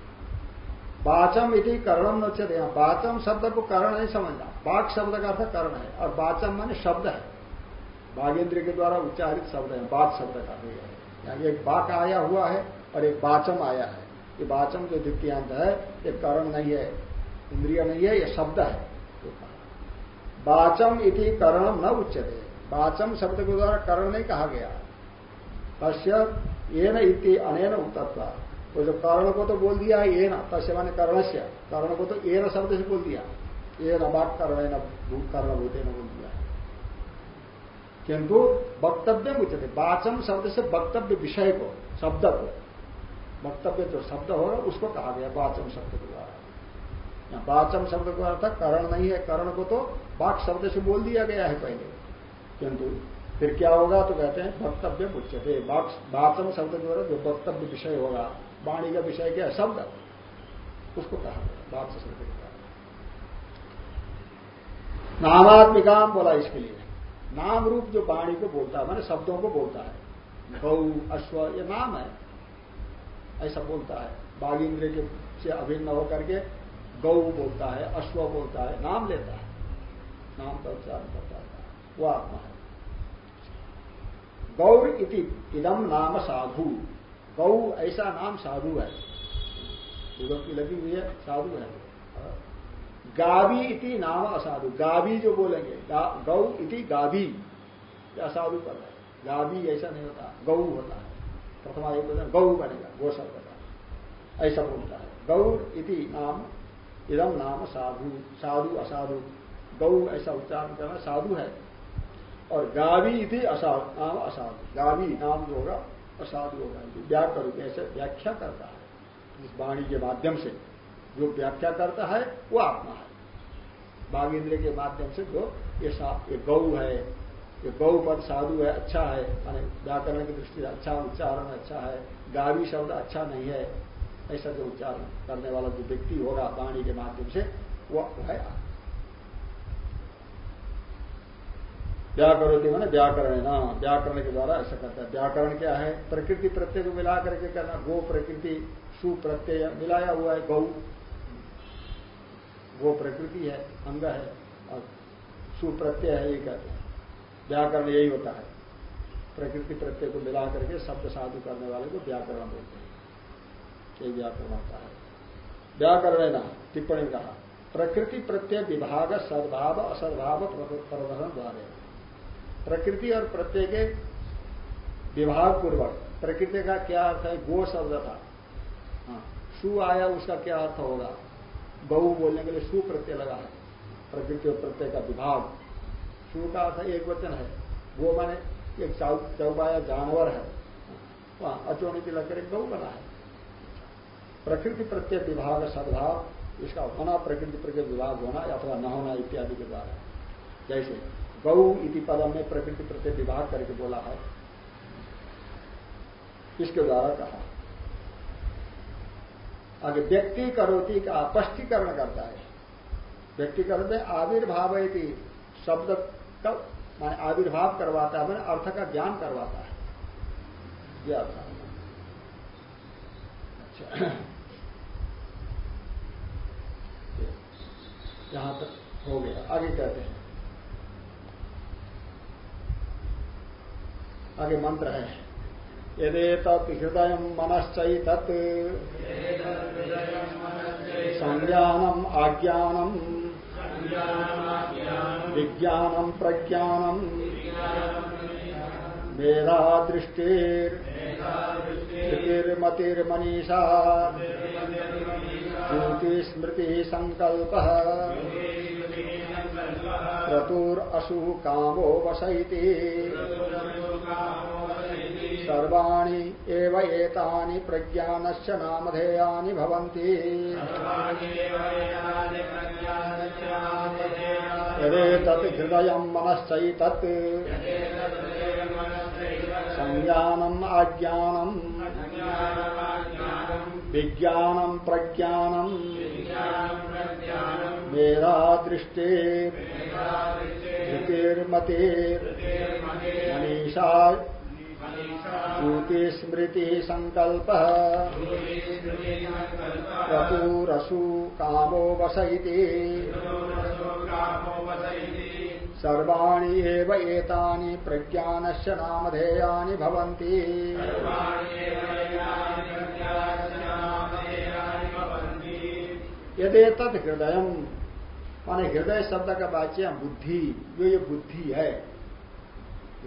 बाचम इति कर्णम नोचित यहाँ बाचम शब्द को कर्ण नहीं समझना। बाघ शब्द का अर्थ कर्ण है और बाचम माने शब्द है। बाघेंद्र के द्वारा उच्चारित शब्द है बाघ शब्द का यहाँ एक बाघ आया हुआ है और एक बाचम आया है। ये बाचम जो द्वितीयांत है, ये कर्ण नहीं है, इंद्रिय नहीं है, ये शब्द है। वाचम इति कर्ण न उच्चते वाचम शब्द के द्वारा कर्ण नहीं कहा गया। तस्य ये न इति अनेन उत्तत्व वो जो कर्ण को तो बोल दिया है ये न तस्य माने कर्ण से कर्ण को तो ये न शब्द से बोल दिया। ये न बात कर्ण कर्ण भूते न बोल दिया। किंतु वक्तव्य उचित वाचम शब्द से वक्तव्य विषय को, शब्द को। वक्तव्य जो शब्द होगा उसको कहा गया वाचम शब्द के द्वारा। वाचम शब्द का अर्थ करण नहीं है, करण को तो वाक शब्द से बोल दिया गया है पहले। किंतु फिर क्या होगा तो कहते हैं, वक्तव्य उच्चते वाचम शब्द के द्वारा जो वक्तव्य विषय होगा, वाणी का विषय क्या शब्द। उसको कहा गया शब्द के नामात्मिकाम बोला इसके लिए। नाम रूप जो वाणी को बोलता है, मैंने शब्दों को बोलता है। गौ अश्व, ये नाम है। ऐसा बोलता है। बाघ इंद्र के से अभिन्न होकर के गौ बोलता है अश्व बोलता है नाम लेता है। नाम का उच्चारण करता है। वो आत्मा है। गौर इति इदम नाम साधु। गौ ऐसा नाम साधु है। की लगी हुई है साधु है। गावी इति नाम असाधु। गावी जो बोलेंगे गा, इति गावी। असाधु पर है। गावी ऐसा नहीं होता गौ होता है। प्रथमा एक गौ बनेगा गौ शब्द का ऐसा बोलता है। गौर इति नाम इदम नाम साधु साधु असाधु। गौ ऐसा उच्चारण करना साधु है। और गावी थी असाधु, नाम असाधु। गावी नाम जो होगा, असाधु होगा। व्याकरण ऐसे व्याख्या करता है, इस वाणी के माध्यम से। जो व्याख्या करता है, वो आत्मा है। बाघ इंद्र के माध्यम से जो ये ये गौ है, ये गौ पद साधु है अच्छा है। माने व्याकरण की दृष्टि से अच्छा उच्चारण अच्छा है। गावी शब्द अच्छा नहीं है। ऐसा जो उच्चारण करने वाला जो व्यक्ति होगा वाणी के माध्यम से वह है व्याकरण मैंने व्याकरण है ना। व्याकरण के द्वारा ऐसा करता है। व्याकरण क्या है? प्रकृति प्रत्यय को मिला करके करना। गो प्रकृति सुप्रत्यय मिलाया हुआ है, गौ। गो प्रकृति है, अंग है, और सुप्रत्यय है, ये कहते हैं। व्याकरण यही होता है। प्रकृति प्रत्यय को मिला करके शब्द साधु करने वाले को व्याकरण बोलते हैं। ये व्याकरण होता है। व्याकरण ना टिप्पणी कहा, प्रकृति प्रत्यय विभाग सद्भाव असद्भाव प्रदर्शन द्वारे। प्रकृति और प्रत्यय के विभाग पूर्वक प्रकृति का क्या अर्थ है? गो शब्द था। हाँ सु आया, उसका क्या अर्थ होगा? गऊ बोलने के लिए सु प्रत्यय लगा है। प्रकृति और प्रत्यय का विभाग। सु का अर्थ एक वचन है। वो माने एक चौबाया जानवर है। वहाँ अचोनित लगकर एक गौ बना है। प्रकृति प्रत्यय विभाग सद्भाव, इसका होना प्रकृति प्रत्यय विभाग होना अथवा न होना इत्यादि के द्वारा। जैसे गौ इति पदम में प्रकृति प्रत्यय विभाग करके बोला है। इसके द्वारा कहा। आगे व्यक्ति करोती का स्पष्टीकरण करता है। व्यक्तिकरण में आविर्भाव शब्द का, माने आविर्भाव करवाता है, मैंने अर्थ का ज्ञान करवाता है। यह अर्थ। अच्छा। यहाँ तक हो गया। आगे कहते हैं? आगे मंत्र है। यदे तत् हृदय मनश्चैतत्। संज्ञानम आज्ञानम। विज्ञानम प्रज्ञानम। मेधा दृष्टिर्मतिर्मनीषा स्मृति संकल्प क्रतुर अशु कामो वसैति। सर्वाणी एव एतानि प्रज्ञानस्य नामधेयानि यदेतत् हृदयम् मनश्चैतत् संज्ञानम् आज्ञानम् विज्ञानम् प्रज्ञानम् मेधा दृष्टिर्मतिर्मनीषा श्रुति स्मृति संकल्प। क्रतुरसु कामो वसैति। सर्वाणी एव एतानि प्रज्ञानस्य नामधेयानि भवन्ति। यदेतत् हृदय माने हृदय शब्द का वाच्य बुद्धि, जो ये बुद्धि है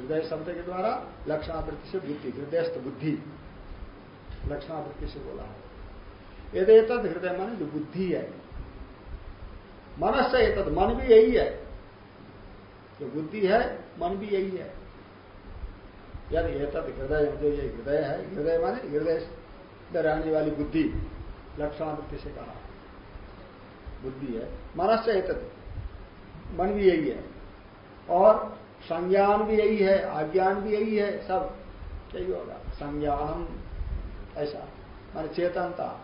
हृदय शब्द के द्वारा लक्षणावृत्ति से बुद्धि, हृदयस्थ बुद्धि। लक्षणावृत्ति से बोला है। यदि तद हृदय मन जो बुद्धि है। मनस्य तद मन भी यही है। जो बुद्धि है, मन भी यही है। यदि तद हृदय, जो ये हृदय है, हृदय माने हृदय रहने वाली बुद्धि, लक्षणावृत्ति से कहा। बुद्धि है। मनस्य एतद, मन भी यही है। और संज्ञान भी यही है आज्ञान भी यही है, सब यही होगा। संज्ञानम, ऐसा, मान चेतनता।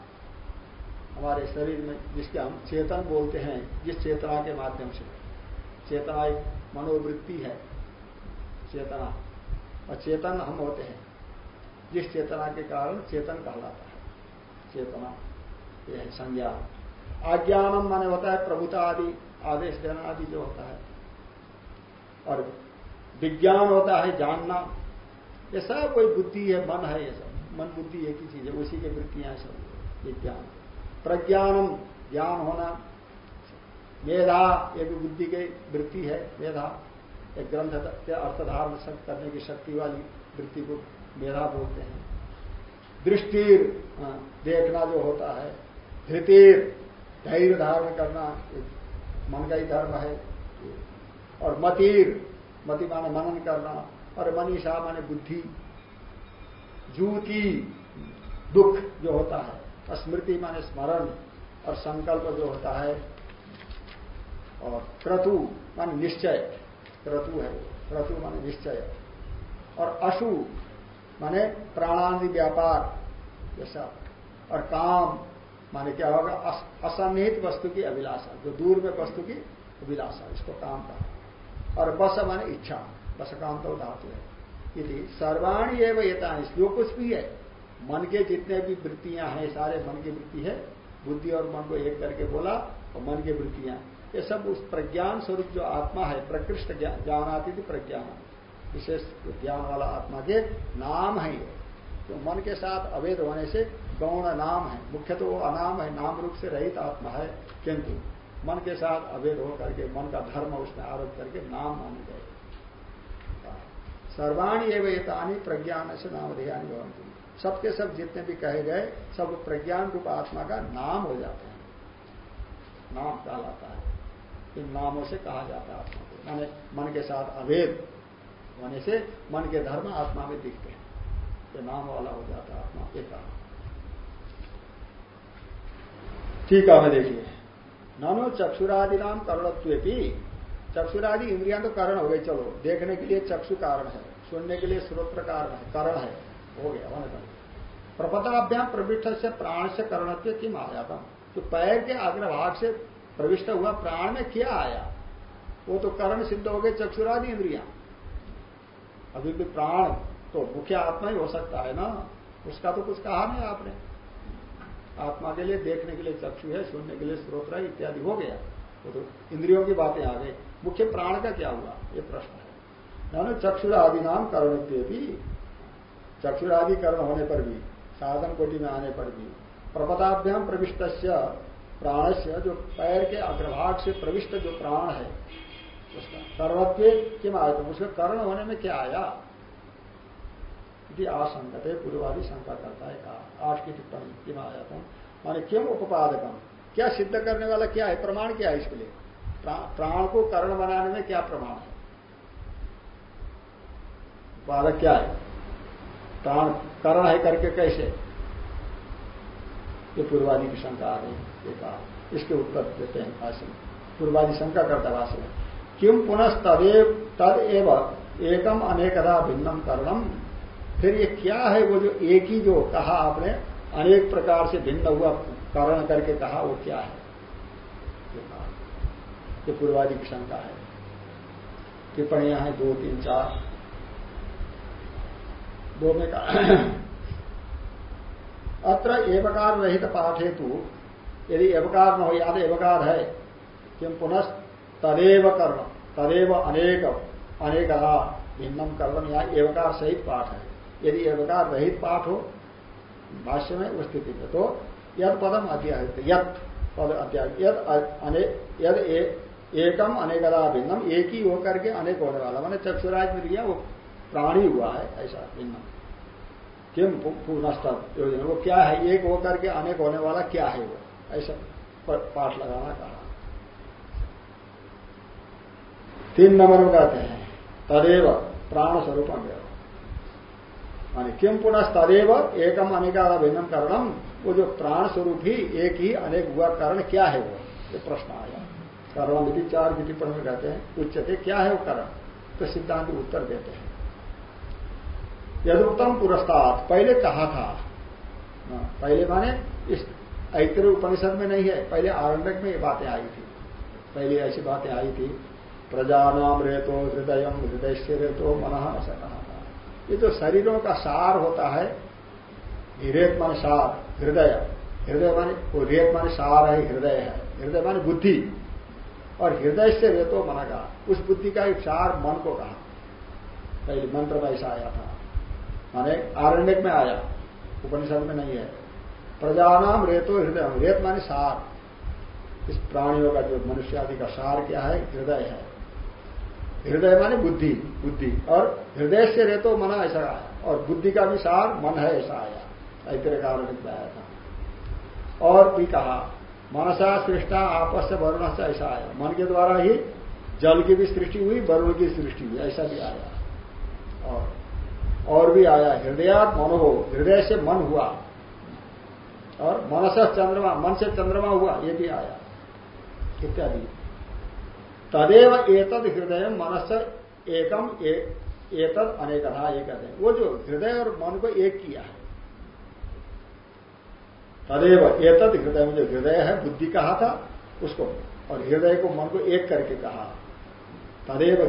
हमारे शरीर में जिसके हम चेतन बोलते हैं, जिस चेतना के माध्यम से। चेतना एक मनोवृत्ति है, चेतना। और चेतन हम होते हैं, जिस चेतना के कारण चेतन कहलाता है। चेतना, यह है संज्ञान। आज्ञानम माने होता है प्रभुता आदि, आदेश देना आदि जो होता है। और विज्ञान होता है जानना। ये सब कोई बुद्धि है मन है ये सब। मन बुद्धि एक ही चीज़ है उसी के वृत्तियाँ सब। विज्ञान प्रज्ञानम ज्ञान होना। मेधा एक बुद्धि की वृत्ति है मेधा एक ग्रंथ अर्थ धारण करने की शक्ति वाली वृत्ति को मेधा बोलते हैं। दृष्टिर हाँ, देखना जो होता है। धृतिर धैर्य धारण करना मन का ही धर्म है। और मतीर मति माने मनन करना, और मनीषा माने बुद्धि। जूति दुख जो होता है स्मृति माने स्मरण, और संकल्प जो होता है, और क्रतु माने निश्चय। क्रतु है, क्रतु माने निश्चय। और अशु माने प्राणादि व्यापार जैसा और काम माने क्या होगा? असन्निहित वस्तु की अभिलाषा, जो दूर में वस्तु की अभिलाषा, इसको काम कहा। और बस माने इच्छा। बस काम तो धातु है। यदि सर्वाणी एवं येता जो कुछ भी है, मन के जितने भी वृत्तियाँ हैं, सारे मन की वृत्ति है। बुद्धि और मन को एक करके बोला और मन की वृत्तियाँ। ये सब उस प्रज्ञान स्वरूप जो आत्मा है, प्रकृष्ट ज्ञान आती थी प्रज्ञान। विशेष ज्ञान वाला आत्मा के नाम है ये। तो मन के साथ अवैध होने से गौण नाम है। मुख्य तो वो अनाम है, नाम रूप से रहित आत्मा है। किंतु मन के साथ अभेद हो करके, मन का धर्म उसमें आरोप करके नाम मान गए। सर्वाणी एवं एतानी प्रज्ञान से नाम ध्यान भवंती सबके सब जितने भी कहे गए, सब प्रज्ञान रूप आत्मा का नाम हो जाते हैं। नाम कहलाता है। इन नामों से कहा जाता है आत्मा को। माने मन के साथ अभेद होने से मन के धर्म आत्मा में दिखते हैं। ये नाम वाला हो जाता है आत्मा के कहा ठीक है, हमें देखिए। नानो चक्षुरादि नाम करणत्व चक्षुरादि इंद्रिया तो कारण हो गई चलो, देखने के लिए चक्षु कारण है, सुनने के लिए स्रोत्र कारण है कारण है, हो गया होने पर प्रपताभ्याम प्रविष्ट से प्राण से करणत्व किम आ था तो पैर के अग्रभाग से प्रविष्ट हुआ, प्राण में क्या आया? वो तो करण सिद्ध हो गए, चक्षुरादि इंद्रिया। अभी भी प्राण तो मुख्य आत्मा ही हो सकता है ना? उसका तो कुछ कहा नहीं आपने। आत्मा के लिए, देखने के लिए चक्षु है, सुनने के लिए स्रोत है, इत्यादि हो गया। वो तो इंद्रियों की बातें आ गई। मुख्य प्राण का क्या हुआ? ये प्रश्न है। ना चक्षुरादि नाम करण भी। चक्षुरादि करण होने पर भी, साधन कोटि में आने पर भी प्रपदाभ्याम प्रविष्ट प्राण से जो पैर के अग्रभाग से प्रविष्ट जो प्राण है, उसका कर्णत्व किम आया उसका कर्ण होने में क्या आया? आशंकते पूर्वादि शंका करता है कहा। आठ की टिप्पणी किम आया था माने किम उपादकम क्या सिद्ध करने वाला क्या है? प्रमाण क्या है इसके लिए? प्राण को कर्ण बनाने में क्या प्रमाण है? उपादक क्या है? प्राण कर्ण है करके कैसे? ये पूर्वादि की शंका आ गई कहा। इसके उत्तर देते हैं भाषण पूर्वादि शंका करता भाषण किम पुनः तदेव तद एव एकम अनेकदा भिन्नम करणम फिर ये क्या है वो जो एक ही जो कहा आपने, अनेक प्रकार से भिन्न हुआ कारण करके कहा वो क्या है? ये पूर्वादि की शंका है। टिप्पणियाँ हैं दो, तीन, चार। दो में कहा अत्र एवकार रहित पाठ हेतु यदि एवकार न हो, याद एवकार है किम पुनः तदेव कर्म, तदेव अनेक अनेकदा भिन्नम कर्म या एवकार सहित पाठ है। यदि एवकार रहित पाठ हो, भाष्य में उस स्थिति में तो यद पदम अध्याय यद पद अध्याय, यद एकम अनेकदा भिन्नम, एक ही होकर के अनेक होने वाला, मैंने चक्षुराज में लिया वो प्राणी हुआ है, ऐसा भिन्नम। किम पुनस्त योजना, वो क्या है, एक होकर के अनेक होने वाला क्या है वो, ऐसा पाठ लगाना कहा। तीन नंबर में कहते हैं, तदेव प्राण स्वरूप मानी किम पुनः तदेव एकम अनेका भिन्नम कारणम वो जो प्राण स्वरूप ही एक ही अनेक हुआ कारण क्या है वो? ये प्रश्न आया। कारण यदि चार की टिप्पणी में कहते हैं उच्चते क्या है वो कारण? तो सिद्धांत उत्तर देते हैं। यदुक्तम पुरस्ताद पहले कहा था। हाँ, पहले माने इस ऐतर उपनिषद में नहीं है पहले आरंभक में ये बातें आई थी। पहले ऐसी बातें आई थी प्रजानाम रेतो हृदय हृदय से रेतो मन ऐसा कहा ये जो शरीरों का सार होता है रेत मान सार, हृदय। हृदय माने, वो रेत माने सार है, हृदय है। हृदय माने बुद्धि। और हृदय से रेतो मना कहा। उस बुद्धि का एक सार मन को कहा। पहले मंत्र में ऐसा आया था। माने आरण्यक में आया। उपनिषद में नहीं है। प्रजानाम रेतो हृदय। रेत माने सार। इस प्राणियों का जो मनुष्य आदि का सार क्या है? हृदय है। हृदय माने बुद्धि बुद्धि। और हृदय से रेतो मना ऐसा आया और बुद्धि का भी सार मन है ऐसा आया ऐतरे कारण आया था और भी कहा, मनसा सृष्टा आपस से वरुण से ऐसा आया मन के द्वारा ही जल की भी सृष्टि हुई, वरुण की सृष्टि हुई, ऐसा भी आया। और और भी आया हृदयात मनो हो, हृदय से मन हुआ। और मनस चंद्रमा, मन से चंद्रमा हुआ, ये भी आया। इत्यादि। तदेव एतद हृदय मनस एकम एतद अनेकधा एक वो जो हृदय और मन को एक किया है। तदेव एतद हृदय में जो हृदय है बुद्धि कहा था उसको और हृदय को मन को एक करके कहा। तदेव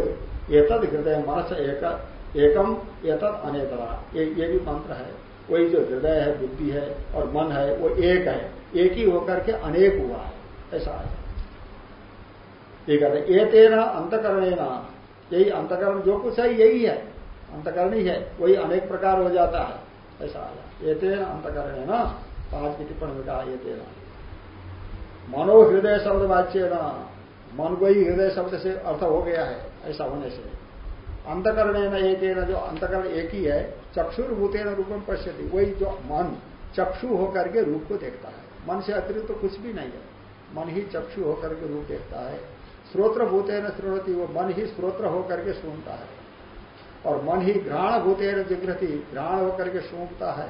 एतद हृदय मनस एक एकम एतद अनेकरा ये, ये भी मंत्र है। वही जो हृदय है बुद्धि है और मन है वो एक है। एक ही होकर के अनेक हुआ है। ऐसा है। ये कहते ए तेना अंतकरण यही अंतकरण जो कुछ है, यही है। अंतकरण ही है। वही अनेक प्रकार हो जाता है। ऐसा आया ये तेना अंतकरण है ना पाँच की टिप्पणी में कहा ये तेना मनो हृदय शब्द वाच्य ना मन को ही हृदय शब्द से अर्थ हो गया है, ऐसा होने से। अंतकरण एक जो अंतकरण एक ही है, चक्षुर्भूतेन रूपम पश्यति। वही जो मन चक्षु होकर के रूप को देखता है। मन से अतिरिक्त तो कुछ भी नहीं है। मन ही चक्षु होकर के रूप देखता है। श्रोत्र भूतेन श्रोणती वो मन ही श्रोत्र होकर के सुनता है। और मन ही घ्राण भूतेन जिग्रती, घ्राण होकर के सूंघता है।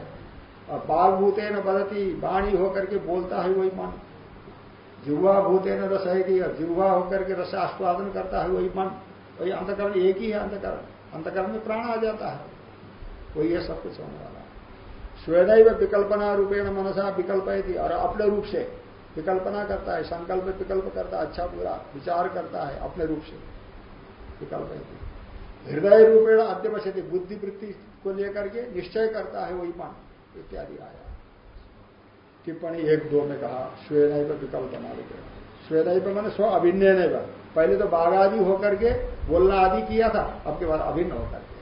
और बाघ भूतेन बदती वाणी होकर के बोलता है वही मन। जिह्वा भूतेन रसयती, और जिह्वा होकर के रस आस्वादन करता है वही मन। वही अंतकरण एक ही है अंतकरण। अंतकरण में प्राण आ जाता है। वही है सब कुछ होने वाला स्वेदैव विकल्पना रूपेण मनसा विकल्प और अपने रूप से विकल्पना करता है, संकल्प विकल्प करता है अच्छा बुरा विचार करता है अपने रूप से। विकल्प हृदय रूपेण अध्यवश्यति बुद्धि वृत्ति को लेकर के निश्चय करता है वही मन इत्यादि आया। टिप्पणी एक दो में कहा स्वेन विकल्पना रूपेण स्वेन मैंने स्व अभिन्न नहीं पहले तो बाघ आदि होकर के बोलना आदि किया था, अब के बाद अभिन्न होकर के।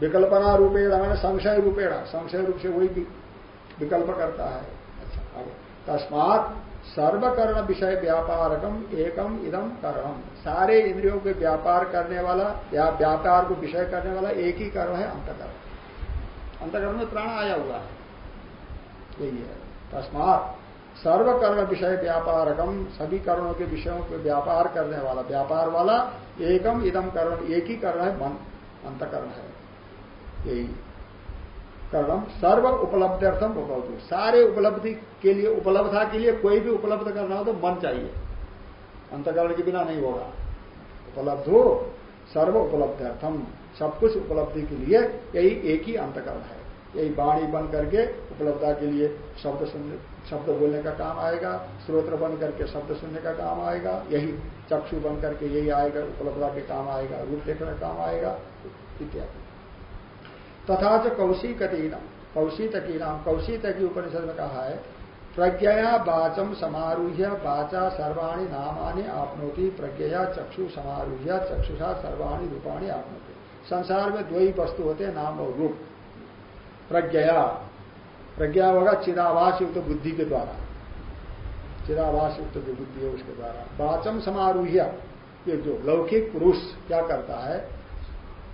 विकल्पना रूपेण मैंने संशय रूपेण, संशय रूप से वही विकल्प करता है। तस्मात सर्वकर्ण विषय व्यापारकम एकम इदम कर्म सारे इंद्रियों के व्यापार करने वाला या व्यापार को विषय करने वाला एक ही कर्म है अंतकरण अंतकरण में प्राण आया हुआ है। यही है। तस्मात सर्वकर्ण विषय व्यापारकम सभी कर्णों के विषयों के व्यापार करने वाला, व्यापार वाला एकम इदम कर्ण एक ही कर्ण है मन अंतकरण है। यही। कर्णम सर्व उपलब्ध्यर्थम उपलब्ध सारे उपलब्धि के लिए उपलब्धता के लिए कोई भी उपलब्ध करना हो तो मन चाहिए। अंतकरण के बिना नहीं होगा। उपलब्ध हो, सर्व उपलब्ध्यर्थम। सब कुछ उपलब्धि के लिए यही एक ही अंतकरण है। यही वाणी बन करके उपलब्धता के लिए शब्द सुनने, शब्द बोलने का काम आएगा। स्रोत्र बन करके शब्द सुनने का काम आएगा। यही चक्षु बन करके यही आएगा। उपलब्धता के काम आएगा। रूप देखने का काम आएगा। इत्यादि। तथा जो कौशिकतीनाम कौशितकीनाम कौशितकी उपनिषद में कहा है, प्रज्ञया वाचम समारूह्य, वाचा सर्वाणी नामानि आपनोती, प्रज्ञया चक्षु समारूह्य, चक्षुषा सर्वाणी रूपाणी आपनोती। संसार में दो ही वस्तु होते हैं, नाम और रूप। प्रज्ञया, प्रज्ञा होगा चिदावास युक्त बुद्धि के द्वारा। चिदावास युक्त जो बुद्धि है उसके द्वारा। वाचम समारूह्य, ये जो लौकिक पुरुष क्या करता है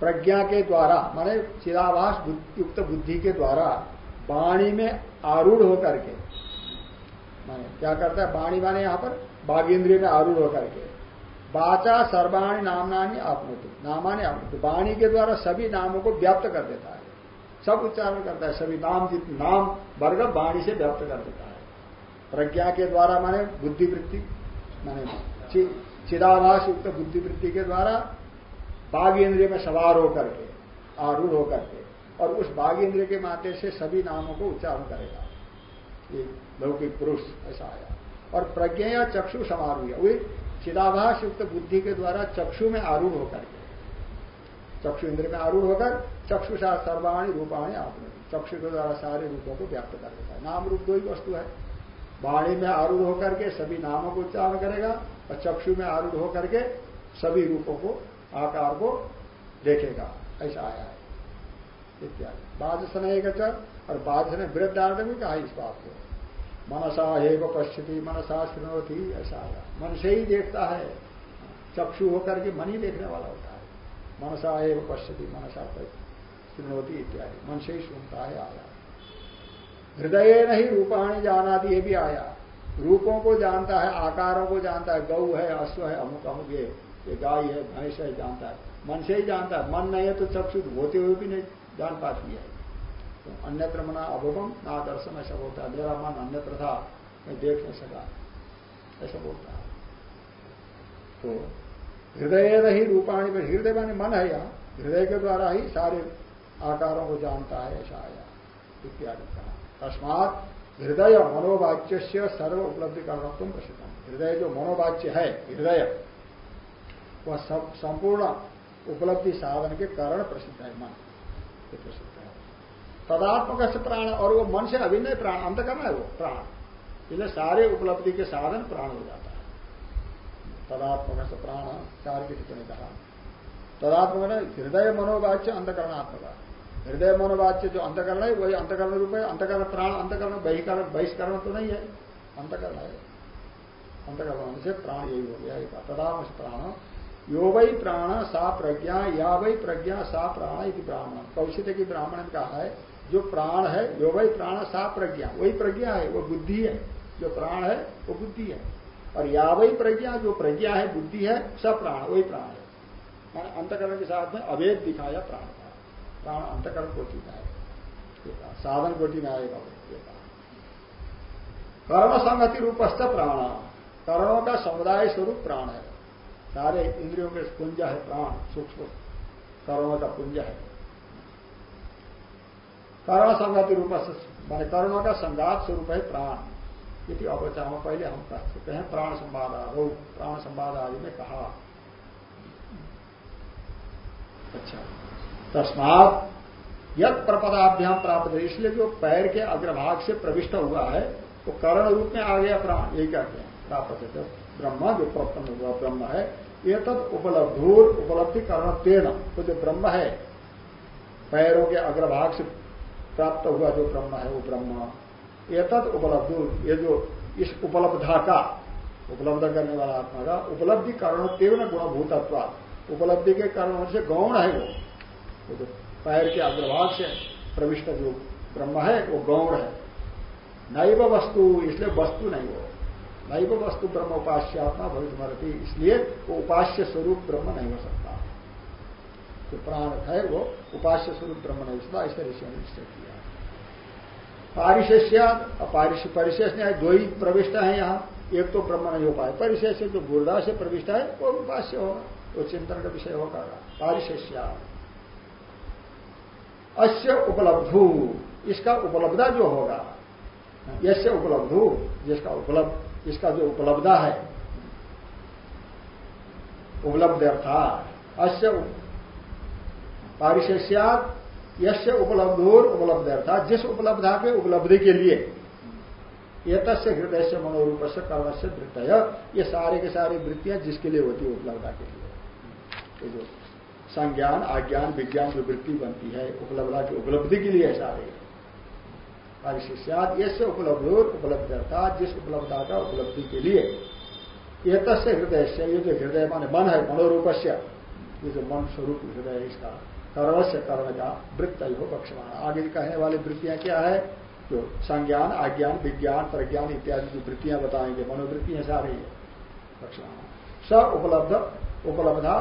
प्रज्ञा के द्वारा, माने चिरावास युक्त बुद्धि के द्वारा वाणी में आरूढ़ होकर के, माने क्या करता है, वाणी माने यहाँ पर बाघ इंद्रिय में आरूढ़ होकर के। बाचा सर्वाणी नामनानी आपनोति, नामानी आपनोति। वाणी के द्वारा सभी नामों को व्याप्त कर देता है। सब उच्चारण करता है, सभी नाम नाम वर्ग वाणी से व्याप्त कर देता है। प्रज्ञा के द्वारा माने बुद्धिवृत्ति, माने चिदाभास युक्त बुद्धिवृत्ति के द्वारा बाघ इंद्रिय में सवार होकर के, आरूढ़ होकर के, और उस बाघ इंद्रिय के माध्यम से सभी नामों को उच्चारण करेगा। ये लौकिक पुरुष ऐसा आया। और प्रज्ञा या चक्षु समारूह वही चिदाभास युक्त बुद्धि के द्वारा चक्षु में आरूढ़ होकर के। चक्षु इंद्र में आरूढ़ होकर चक्षु सर्वाणी रूपाणी आपने चक्षु के द्वारा सारे रूपों को व्याप्त कर देता है। नाम रूप दो ही वस्तु है। वाणी में आरूढ़ होकर के सभी नामों को उच्चारण करेगा और चक्षु में आरूढ़ होकर के सभी रूपों को आकार को देखेगा, ऐसा आया है। इत्यादि। बाज स्नेह और बाज स्नेह वृद्धार्थ भी कहा इस बात को। मनसा हेव पश्चिति मनसा श्रृणोती ऐसा आया। मन से ही देखता है। चक्षु होकर के मन ही देखने वाला होता है। मनसा एव पश्चिति मनसा श्रृणोती इत्यादि। मन से ही सुनता है, आया। हृदय नहीं रूपाणी जाना ये भी आया। रूपों को जानता है, आकारों को जानता है, गौ है, अश्व है अमुक अमुक ये। ये गाय है, भैंस है, जानता है। मन से ही जानता है। मन नहीं है तो चक्षु होते हुए भी नहीं जान पाती है। तो अन्यत्र मना अभुगम ना दर्शन, ऐसा बोलता है। मेरा मन अन्यत्र था, मैं देख नहीं सका। ऐसा बोलता है। तो हृदय ही रूपाणी में हृदय मानी मन है यहाँ। हृदय के द्वारा ही सारे आकारों को जानता है, ऐसा आया इत्यादि कहा तस्मात हृदय मनोवाच्य सर्व उपलब्धि करना तुम प्रसिद्ध हृदय जो मनोवाच्य है, हृदय। वह संपूर्ण उपलब्धि साधन के कारण प्रसिद्ध है, मन प्रसिद्ध है। तदात्मक से प्राण और वो मन से अभिनय प्राण अंत करना है वो, प्राण। इसलिए सारे उपलब्धि के साधन प्राण हो जाता है। तदात्मक से प्राण, चार की टिप्पणी कहा। तदात्मक हृदय मनोवाच्य, अंतकरणात्मक। हृदय मनोवाच्य जो अंतकरण है, वही अंतकरण रूप है। अंतकरण प्राण, अंतकरण बहिष्करण बहिष्करण तो नहीं है। अंतकरण है। अंतकरण से प्राण यही हो गया तदात्म से प्राण यो वही प्राण, सा प्रज्ञा, या वही प्रज्ञा, सा प्राण इति ब्राह्मण। कौशित की ब्राह्मण कहा है, जो प्राण है, यो वही प्राण, सा प्रज्ञा। वही प्रज्ञा है, वो बुद्धि है। जो प्राण है, वो बुद्धि है। और या वही प्रज्ञा, जो प्रज्ञा है, बुद्धि है, सब प्राण, वही प्राण है। अंतकरण के साथ में अवेद दिखाया प्राण का। प्राण अंतकरण कोटि में आएगा साधन कोटि में आएगा कर्म संगति रूपस्थ प्राण। कर्णों का समुदाय स्वरूप प्राण है। सारे इंद्रियों के पुंज है प्राण, सूक्ष्म। कर्णों का पुंज है। कर्ण संगति रूप मान कर्णों का संगात स्वरूप है प्राण। यदि अवचार पहले हम कह चुके हैं, प्राण संवाद आदो। प्राण संवाद आदि में कहा। अच्छा। तस्मात यद प्रपदाभ्याम प्राप्त है। इसलिए जो पैर के अग्रभाग से प्रविष्ट हुआ है, वो तो कर्ण रूप में आ गया प्राण। यही कहते हैं, प्राप्त है ब्रह्म जो प्रपन्न हुआ, ब्रह्म है, ये तब उपलब्धूर उपलब्धि कर्ण तेन तो जो ब्रह्म है, पैरों के अग्रभाग से प्राप्त हुआ जो ब्रह्म है, वो ब्रह्म। ये तद उपलब्ध ये जो इस उपलब्धा का, उपलब्ध करने वाला आत्मा का, उपलब्धि कारण तीव्र गुणभूतत्व उपलब्धि के कारण से गौण है वो। वो जो पैर के अग्रभाग से प्रविष्ट जो ब्रह्म है, वो गौण है। नैव वस्तु, इसलिए वस्तु नहीं नैव वस्तु ब्रह्म उपास्य आत्मा भविष्य इसलिए वो उपास्य स्वरूप ब्रह्म नहीं हो सकता। जो प्राण है वो उपास्य स्वरूप ब्रह्म नहीं हो सकता ऐसे ऋषि ने निश्चय किया। पारिशेष्या परिशेष ने दो ही प्रविष्ट है यहाँ। एक तो ब्रह्म नहीं हो पाए परिशेष जो गुरुदा से प्रविष्ट है, वो उपास्य होगा। वो चिंतन का विषय होगा। पारिशेष्या अश्य उपलब्धु। इसका उपलब्धा जो होगा यश्य उपलब्धु, जिसका उपलब्ध इसका जो उपलब्धा है। उपलब्ध अर्थात अश्य पारिशेष्यात यश उपलब्धोर उपलब्ध अर्थात, जिस उपलब्धा के उपलब्धि के लिए ये तस्य हृदय से मनोरूप से कर्ण से ये सारे के सारे वृत्तियाँ जिसके लिए होती है उपलब्धा के लिए। ये जो संज्ञान, आज्ञान, विज्ञान, जो वृत्ति बनती है, उपलब्धा की उपलब्धि के लिए सारे। परिशिष्याद ये उपलब्धोर उपलब्ध अर्थात जिस उपलब्धता का उपलब्धि के लिए। ये तस्य हृदय से ये जो हृदय माने मन है मनोरूप ये जो मन स्वरूप हृदय है, इसका कर्ण से कर्ण का वृत्त हो बक्षमान आगे कहने वाली वृत्तियाँ क्या है? जो संज्ञान आज्ञान विज्ञान, प्रज्ञान इत्यादि जो वृत्तियाँ बताएँगे। मनोवृत्तियाँ सारी है बक्षमान स उपलब्ध, उपलब्धा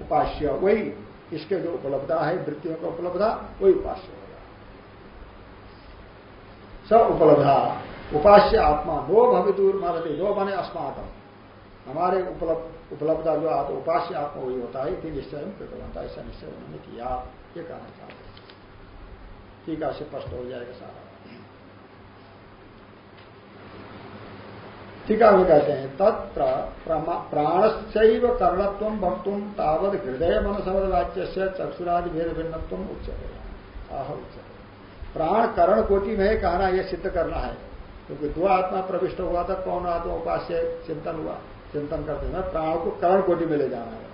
उपास्य, वही। इसके जो उपलब्धा है, वृत्तियों का उपलब्धा, वही उपास्य होगा स उपलब्धा उपास्य आत्मा। नो भविदूर मारते नो बने अस्माकम हमारे उपलब्ध उपलब्धा जो आप उपास्य आत्मा वही होता है, इतनी निश्चय कृतवंता ऐसा निश्चय उन्होंने किया। ये कहना चाहते ठीक है स्पष्ट हो जाएगा सारा। टीका में कहते हैं, तत्र प्राणस्व कर्णत्व भक्तुम तावत हृदय मन शब्द वाच्य से चक्षुरादि भेद भिन्नत्व उच्चते आह उच्चते प्राण करण कोटि में कहना यह सिद्ध करना है। क्योंकि दो आत्मा प्रविष्ट हुआ था, कौन आत्मा उपास्य चिंतन हुआ। चिंतन करते हैं प्राण को करण कोटि में ले जाना है।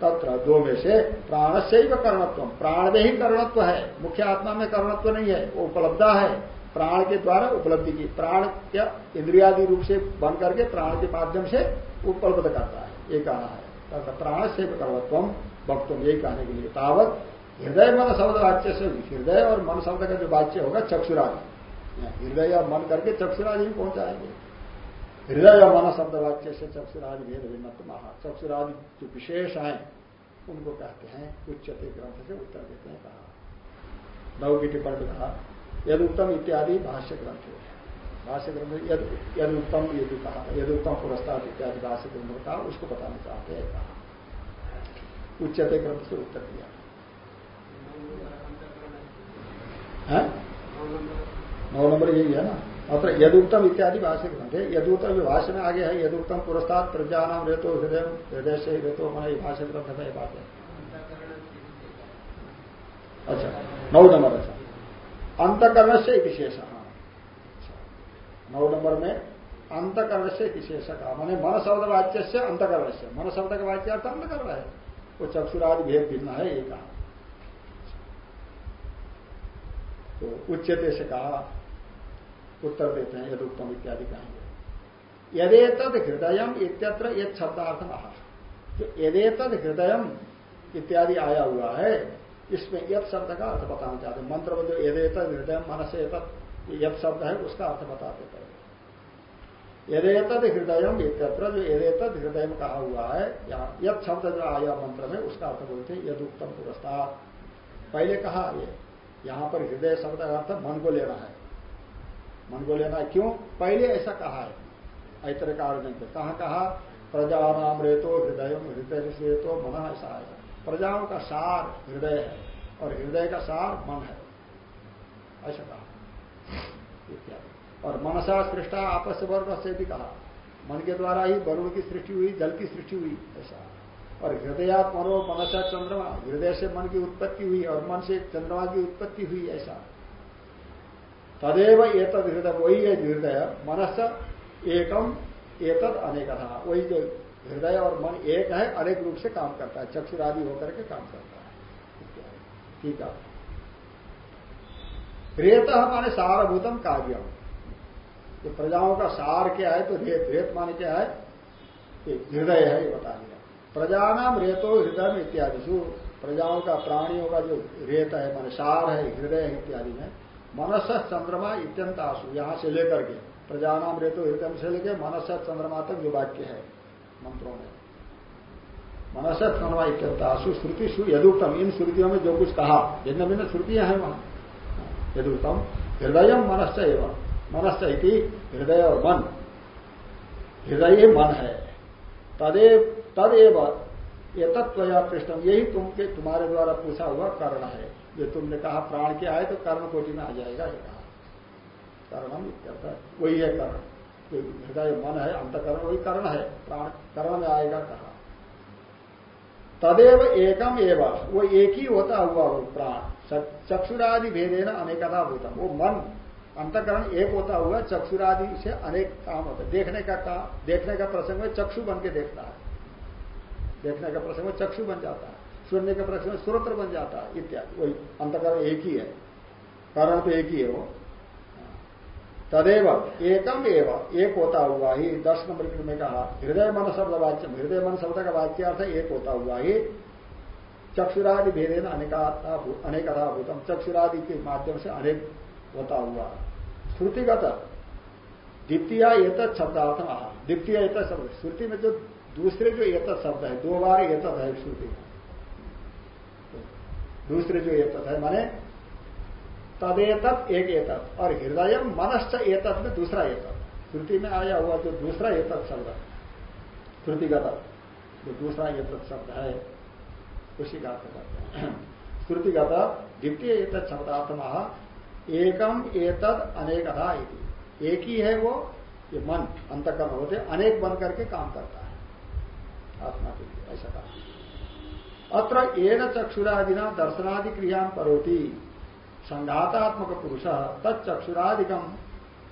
तत्र दो में से प्राण से ही कर्णत्व। प्राण में ही कर्णत्व है। मुख्य आत्मा में कर्णत्व नहीं है। वो उपलब्धा है। प्राण के द्वारा उपलब्धि की। प्राण क्या? इंद्रियादि रूप से बन करके प्राण के माध्यम से उपलब्ध करता है। ये कहना है। प्राण से कर्णत्व। भक्तों यही कहने के लिए तावत हृदय, मन, शब्द वाच्य से हृदय और मन, शब्द का जो वाच्य होगा, चक्षुरादि। हृदय और मन करके चक्षुरादि में पहुंचाएँगे। हृदय और मन, शब्द वाच्य से चक्षुरादि भेद भिन्न महा। चक्षुरादि जो विशेष हैं, उनको कहते हैं, उच्चते ग्रंथ से उत्तर देते हैं, कहा। नव की टिप्पणी कहा यदुत्तम इत्यादि भाष्य ग्रंथ भाष्य ग्रंथ यद यदुत्तम यदि कहा यदुत्तम पुरस्कार इत्यादि भाष्य ग्रंथ कहा, उसको बताना चाहते हैं, कहा। उच्चते ग्रंथ से उत्तर दिया। नौ नंबर यही है ना? अत्र यदुक्तम इत्यादि भाष्य ग्रंथ है यदुत्तम भाष्य में आगे है यदुक्तम पुरस्कार प्रजा नाम रेतो हृदय हृदय से रेतो मन ये भाष्य ग्रंथ में बात है। अच्छा नौ नंबर अच्छा। अंतकर्ण से विशेष नौ नंबर में अंतकर्ण से विशेष का मैंने मन शब्द वाच्य से अंतकर्ण से मन शब्द का वाच्य अर्थ अंतकर्ण है। वो चक्षुरादि भेद भिन्न है, ये कहा। तो उच्चते से कहा, उत्तर देते हैं यदुक्तम इत्यादि कहेंगे। यदि तद हृदय इत्यत्र यद शब्दार्थ। आह जो यदेतद हृदय इत्यादि आया हुआ है, इसमें यद शब्द का अर्थ बताना चाहते हैं। मंत्र में जो यदेतद हृदय मनस यद शब्द है, उसका अर्थ बताते पहले यदेतद हृदय इत्यत्र जो यदेतद हृदय में कहा हुआ है यहाँ यथ शब्द जो आया मंत्र में, उसका अर्थ बोलते यद उत्तम पुरस्कार पहले कहा ये यहाँ पर हृदय शब्द का अर्थ मन को लेना है। मन को लेना है। क्यों? पहले ऐसा कहा है। ऐतर कारण कहा कहा प्रजा नाम रेतो हृदय हृदय रेतो मन, ऐसा आएगा प्रजाओं का सार हृदय है और हृदय का सार मन है। ऐसा कहा। और मनसा सृष्टा आपस वर्ण से भी कहा। मन के द्वारा ही वरुण की सृष्टि हुई, जल की सृष्टि हुई, ऐसा। और हृदयात मनो मनसा चंद्रमा, हृदय से मन की उत्पत्ति हुई और मन से चंद्रमा की उत्पत्ति हुई ऐसा। तदेव एतद हृदय, वही है हृदय, मनस एकम, एतद अनेक था वही जो हृदय और मन एक है, अनेक रूप से काम करता है, चक्षुरादि होकर के काम करता है। ठीक है। रेत माने सारभूतम कार्यम। प्रजाओं का सार क्या है तो रेत रेत माने क्या है? हृदय है, ये बता दिया। प्रजा नाम रेतो हृदय में इत्यादि जो प्रजाओं का, प्राणियों का जो रेत है, माने सार है, हृदय है इत्यादि में, मनस चंद्रमा इत्यंत आँसू यहाँ से लेकर के प्रजा नाम रेतो हृदय से लेकर मनस चंद्रमा तक जो वाक्य है, मंत्रों में। मनस चंद्रमा इत्यंत आँसू श्रुति यदुक्तम, इन श्रुतियों में जो कुछ कहा, भिन्न भिन्न श्रुतियाँ हैं वहाँ। यदुक्तम हृदय मनस्य एवं मनस्य हृदय और मन। हृदय मन है। तदेव तदेव ये तत्व या पृष्ठम यही तुमके तुम्हारे द्वारा पूछा हुआ कर्ण है। जो तुमने कहा प्राण क्या है तो कर्ण कोटि में आ जाएगा, ये कहा। कर्णम वही है कर्ण। हृदय मन है, अंतकरण, वही कर्ण है। प्राण कर्ण में आएगा, कहा। तदेव एकम एवं। वो एक ही होता हुआ वो प्राण। चक्षुरादि भेदेन अनेकता भूतम। वो मन, अंतकरण एक होता हुआ चक्षुरादि से अनेक काम होता है। देखने का काम देखने का प्रसंग में चक्षु बन के देखता है। देखने का प्रसंग चक्षु बन जाता है, सुनने के प्रसंग में सुरत्र बन जाता है, इत्यादि। वही अंतकरण एक ही है। कारण तो एक ही है वो। तदेव एकम एवं, एक होता हुआ ही, दस नंबर में कहा, हृदय मन शब्द वाच्य, हृदय मन शब्द का वाच्य अर्थ एक होता हुआ ही, चक्षुरादि भेदेन अनेकता भूतम, चक्षुरादि के माध्यम से अनेक होता हुआ। श्रुतिगत, द्वितीय एक शब्दार्थ आह द्वितीय एक शब्द। श्रुति में जो दूसरे जो एक शब्द है, दो बार एक है श्रुति। दूसरे जो एक है, माने तदेतत एक एतत, और हृदय मनश्च एतत में दूसरा एतत। श्रुति में आया हुआ जो दूसरा एतत शब्द है, श्रुतिगत, जो दूसरा एतत शब्द है, उसी का अर्थ करते हैं। श्रुतिगत, द्वितीय एतत् शब्दार्थम एकम एतद अनेकधा एक ही है वो, ये मन अंतकरण होते, अनेक बन करके काम करता है। आत्मा के लिए, ऐसा कहा। अत्र एन चक्षुरादिना दर्शनादि क्रिया करोती। संघातात्मक पुरुष तत्चक्षुरादिकम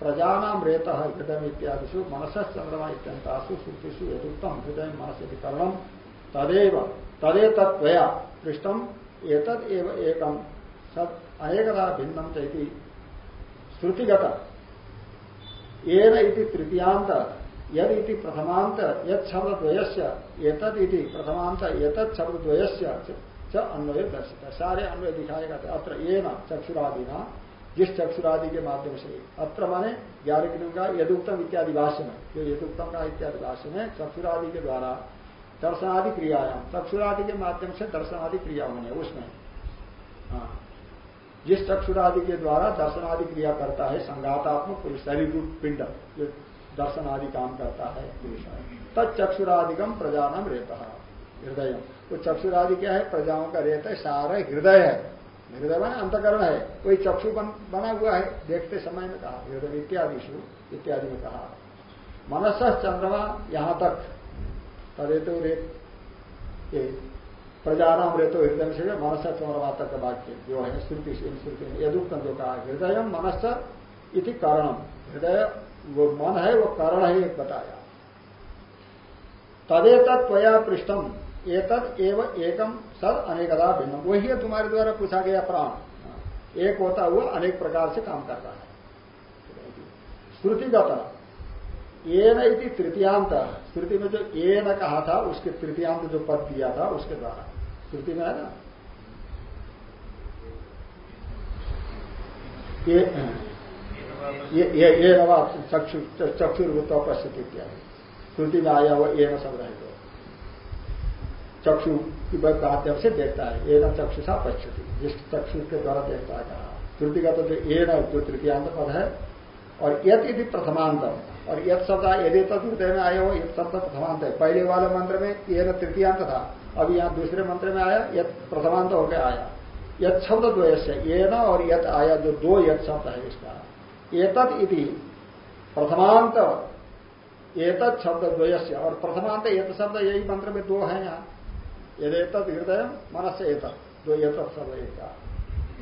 प्रजानाम रेत हृदय इत्यादिशु मनस चंद्रमा इत्यंतासु श्रुतिषु यदुक्तम हृदय, मनस करणम तदेव तदे तत्वया पृष्ठम एतद एव एकम सब अनेकदा भिन्नम चैती श्रुतिगत। येन इति तृतीयांत यद इति प्रथमांत यद शब्द द्वयस्य एतद इति प्रथमांत एतद शब्द द्वयस्य च अन्वय दर्शित सारे अन्वय दिखाएगा अत्र ये न चक्षुरादि ना जिस चक्षुरादि के माध्यम से। अत्र माने ग्यारह का यदुक्तम इत्यादि भाष्य में। जो यदुक्तम का इत्यादि भाष्य में चक्षुरादि के द्वारा दर्शनादि क्रियायाम चक्षुरादि के माध्यम से दर्शनादि क्रिया होने उसमें। हाँ। जिस चक्षुरादि के द्वारा दर्शन आदि क्रिया करता है, संघातात्मक पुरुष शरीर पिंड, जो दर्शन आदि काम करता है पुरुष तत्चक्षुरादिगम प्रजानम रहता हृदय। वो चक्षुरादि क्या है? प्रजाओं का रेत है सार हृदय है। हृदय बना अंतकरण है। कोई चक्षु बन, बना हुआ है देखते समय में कहा। हृदय इत्यादि शु इत्यादि में कहा। मनस चंद्रमा यहाँ तक। तदेतो रेत प्रजानाम रेतो हृदय से मनस चंद्रमाता का वाक्य जो है श्रुति श्रुति में। यदुक्तम जो कहा हृदय मनस इति कारणम हृदय वो मन है, वो कारण है एक बताया। तदेत त्वया पृष्ठम एतद एवं एकम, सद अनेकदा भिन्न। वही है तुम्हारे द्वारा पूछा गया प्राण। एक होता हुआ अनेक प्रकार से काम कर रहा है। श्रुतिगत ये न तृतीयांत। श्रुति में जो ये न कहा था, उसके तृतीयांत जो पद दिया था, उसके द्वारा। श्रुति में है ना? ये ये नवा चक्षु, चक्षुर्भूत पश्चित इत्यादि। श्रुति में आया हुआ ये न शब्द है तो चक्षु माध्यम से देखता है ये न चक्षुषा पश्चिति जिस चक्षु के द्वारा देखता है, कहा। श्रुति का तो ये न जो तृतीयांत पद है, और यत यदि प्रथमांत और यद शब्द यदि तद में आया हो यद शब्द प्रथमांत है। पहले वाले मंत्र में ये न तृतीयांत था, अब यहाँ दूसरे मंत्र में आया यद प्रथमांत होकर आया। यद शब्द द्वयस्य ये न और यद आया जो दो यद शब्द है इसका। एतत इति प्रथमांत एतत शब्द द्वयस्य और प्रथमांत एत शब्द यही मंत्र में दो है यहाँ। यद हृदय, मनस एतत जो एतत शब्द एक।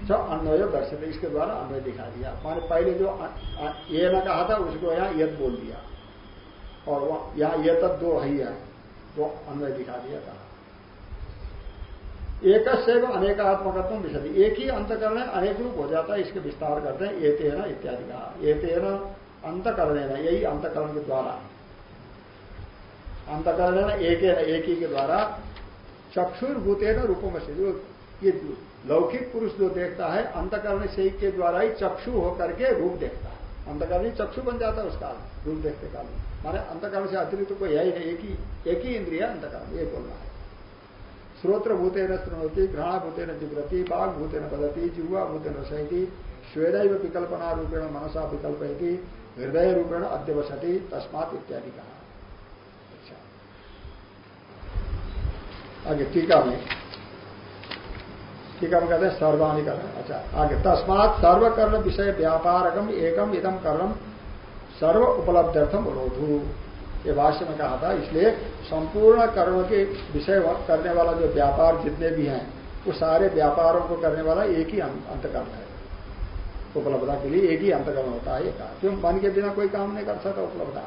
जो अन्वय दर्शित, इसके द्वारा अन्वय दिखा दिया। माने पहले जो ये न कहा था, उसको यहाँ यद बोल दिया। और यहाँ ये तक दो है तो अन्वय दिखा दिया था। एक अनेकात्मकत्व विषय एक ही अंतकरण अनेक रूप हो जाता है, इसके विस्तार करते हैं ये तेना इत्यादि कहा ये तेना अंतकरण यही अंतकरण के द्वारा। अंतकरण एक एक ही के द्वारा चक्षुर्भूत चक्षुर्भूतेन रूपों में से जो ये लौकिक पुरुष जो देखता है, अंतकरण से के द्वारा ही चक्षु होकर के रूप देखता है। अंतकरण ही चक्षु बन जाता है उसका रूप देखते काल में। माने अंतकरण से अतिरिक्त कोई है ही नहीं, एक ही एक ही इंद्रिया अंतकरण, ये बोलना है। श्रोत्र भूते न श्रृणती घृणा भूते न जिग्रती बाघ भूते न बदती जुआ भूते न सहती स्वेदैव विकल्पना रूपेण मनसा विकल्प हृदय रूपेण अध्यवसती तस्मात इत्यादि कहा अच्छा। आगे टीका में। है हम कहते हैं सर्वाणी करण। अच्छा आगे, तस्मात सर्वकर्ण विषय व्यापारकम एकम इदम कर्म सर्व उपलब्ध्यर्थम रोधु। ये भाष्य में कहा था, इसलिए संपूर्ण कर्म के विषय करने वाला जो व्यापार जितने भी हैं, वो सारे व्यापारों को करने वाला एक ही अंतकर्म है। उपलब्धता के लिए एक ही अंतकर्म होता है कहा। क्यों? मन के बिना कोई काम नहीं कर सकता उपलब्धता।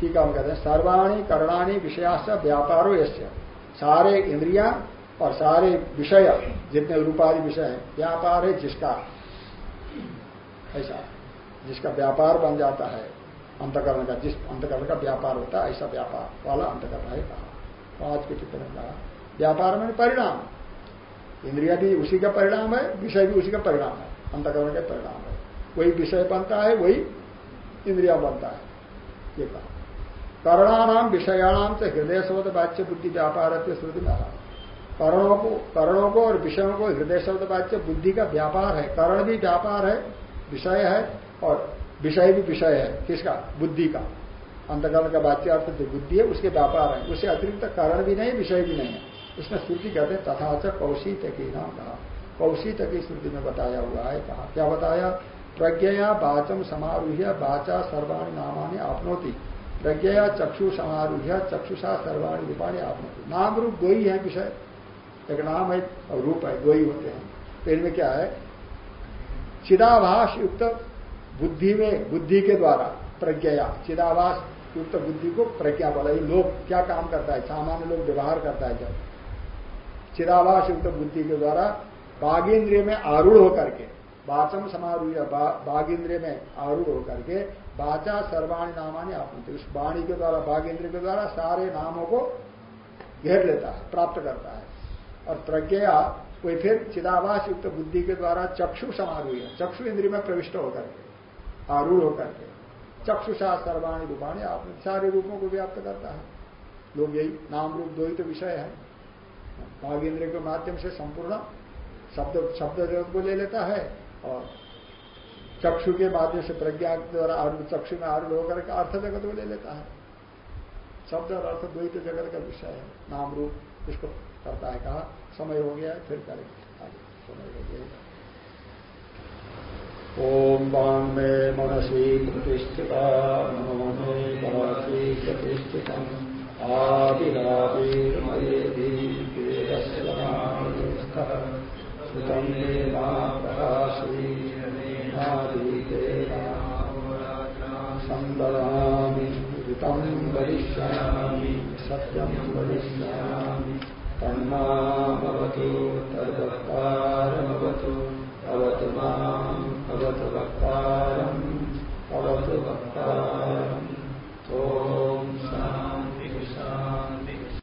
ठीक है, हम कहते हैं, सर्वाणी करणानी विषयाश्च व्यापारो यश्य सारे इंद्रिया और सारे विषय, जितने रूपाधि विषय है, व्यापार है जिसका। ऐसा। जिसका व्यापार बन जाता है। अंतकरण का जिस अंतकरण का व्यापार होता है, ऐसा व्यापार वाला अंतकरण है कहा। तो आज के में कहा, व्यापार में परिणाम। इंद्रिया भी उसी का परिणाम है, विषय भी उसी का परिणाम है, अंतकरण का परिणाम है। वही विषय बनता है, वही इंद्रिया बनता है। ये कहा। करणानाम विषयाणाम से हृदय शब्द, वाच्य बुद्धि, व्यापार श्रुति में करणों को करणों को और विषयों को हृदय शब्द, वाच्य बुद्धि का व्यापार है। करण भी व्यापार है, विषय है और विषय भी विषय है, किसका? बुद्धि का। अंतकरण का वाच्य अर्थ जो बुद्धि है, उसके व्यापार है। उससे अतिरिक्त कारण भी नहीं, विषय भी नहीं है। इसमें श्रुति कहते हैं, तथा च कौशित की नाम कहा। कौशित की श्रुति में बताया हुआ है, कहा। क्या बताया? प्रज्ञया वाचम समारूह्य, वाचा सर्वाणी नामानी आपनोती। प्रज्ञया चक्षु समारूह्य, चक्षुषा सर्वाणी रूपाणी आपनोती। नाम रूप दो ही है विषय। एक नाम है और रूप है दो ही होते हैं। तो इनमें क्या है? चिदाभास युक्त बुद्धि में, बुद्धि के द्वारा प्रज्ञा चिदाभास युक्त बुद्धि को प्रज्ञा बोला। ये लोग क्या काम करता है? सामान्य लोग व्यवहार करता है जब। चिदाभास युक्त बुद्धि के द्वारा बाघेन्द्रिय में आरूढ़ होकर के, वाचम समारूढ़ बाघ इंद्रिय में आरूढ़ होकर के बाचा सर्वाणी नामानी आप उस वाणी के द्वारा बाघ इंद्रिय के द्वारा सारे नामों को घेर लेता है, प्राप्त करता है। और प्रज्ञा कोई फिर चिदावास युक्त बुद्धि के द्वारा चक्षु समारूह चक्षु इंद्रिय में प्रविष्ट होकर के। आरूढ़ होकर के। चक्षुषा सर्वाणी रूपाणी आप सारे रूपों को व्याप्त करता है। लोग यही नाम रूप दो ही तो विषय है। भाग इंद्रिय के माध्यम से संपूर्ण शब्द शब्द जगत को ले लेता है और चक्षु के माध्यम से प्रज्ञा द्वारा चक्षु में आरूढ़ होकर के अर्थ जगत को ले लेता है। शब्द और अर्थ द्वैत जगत का विषय है। नाम रूप इसको करता है। कहा, समय हो गया फिर करेंगे। समय हो गया ओम वांग में मनसी प्रतिष्ठिता मनो में मनसी प्रतिष्ठित श्रुतम संदरामि ऋतम वरिष्यामि सत्यम वरिष्यामि। तन्नामवतु तद्वत् भवतु माम् भवतु वक्तारम् भवतु वक्तारम्। ॐ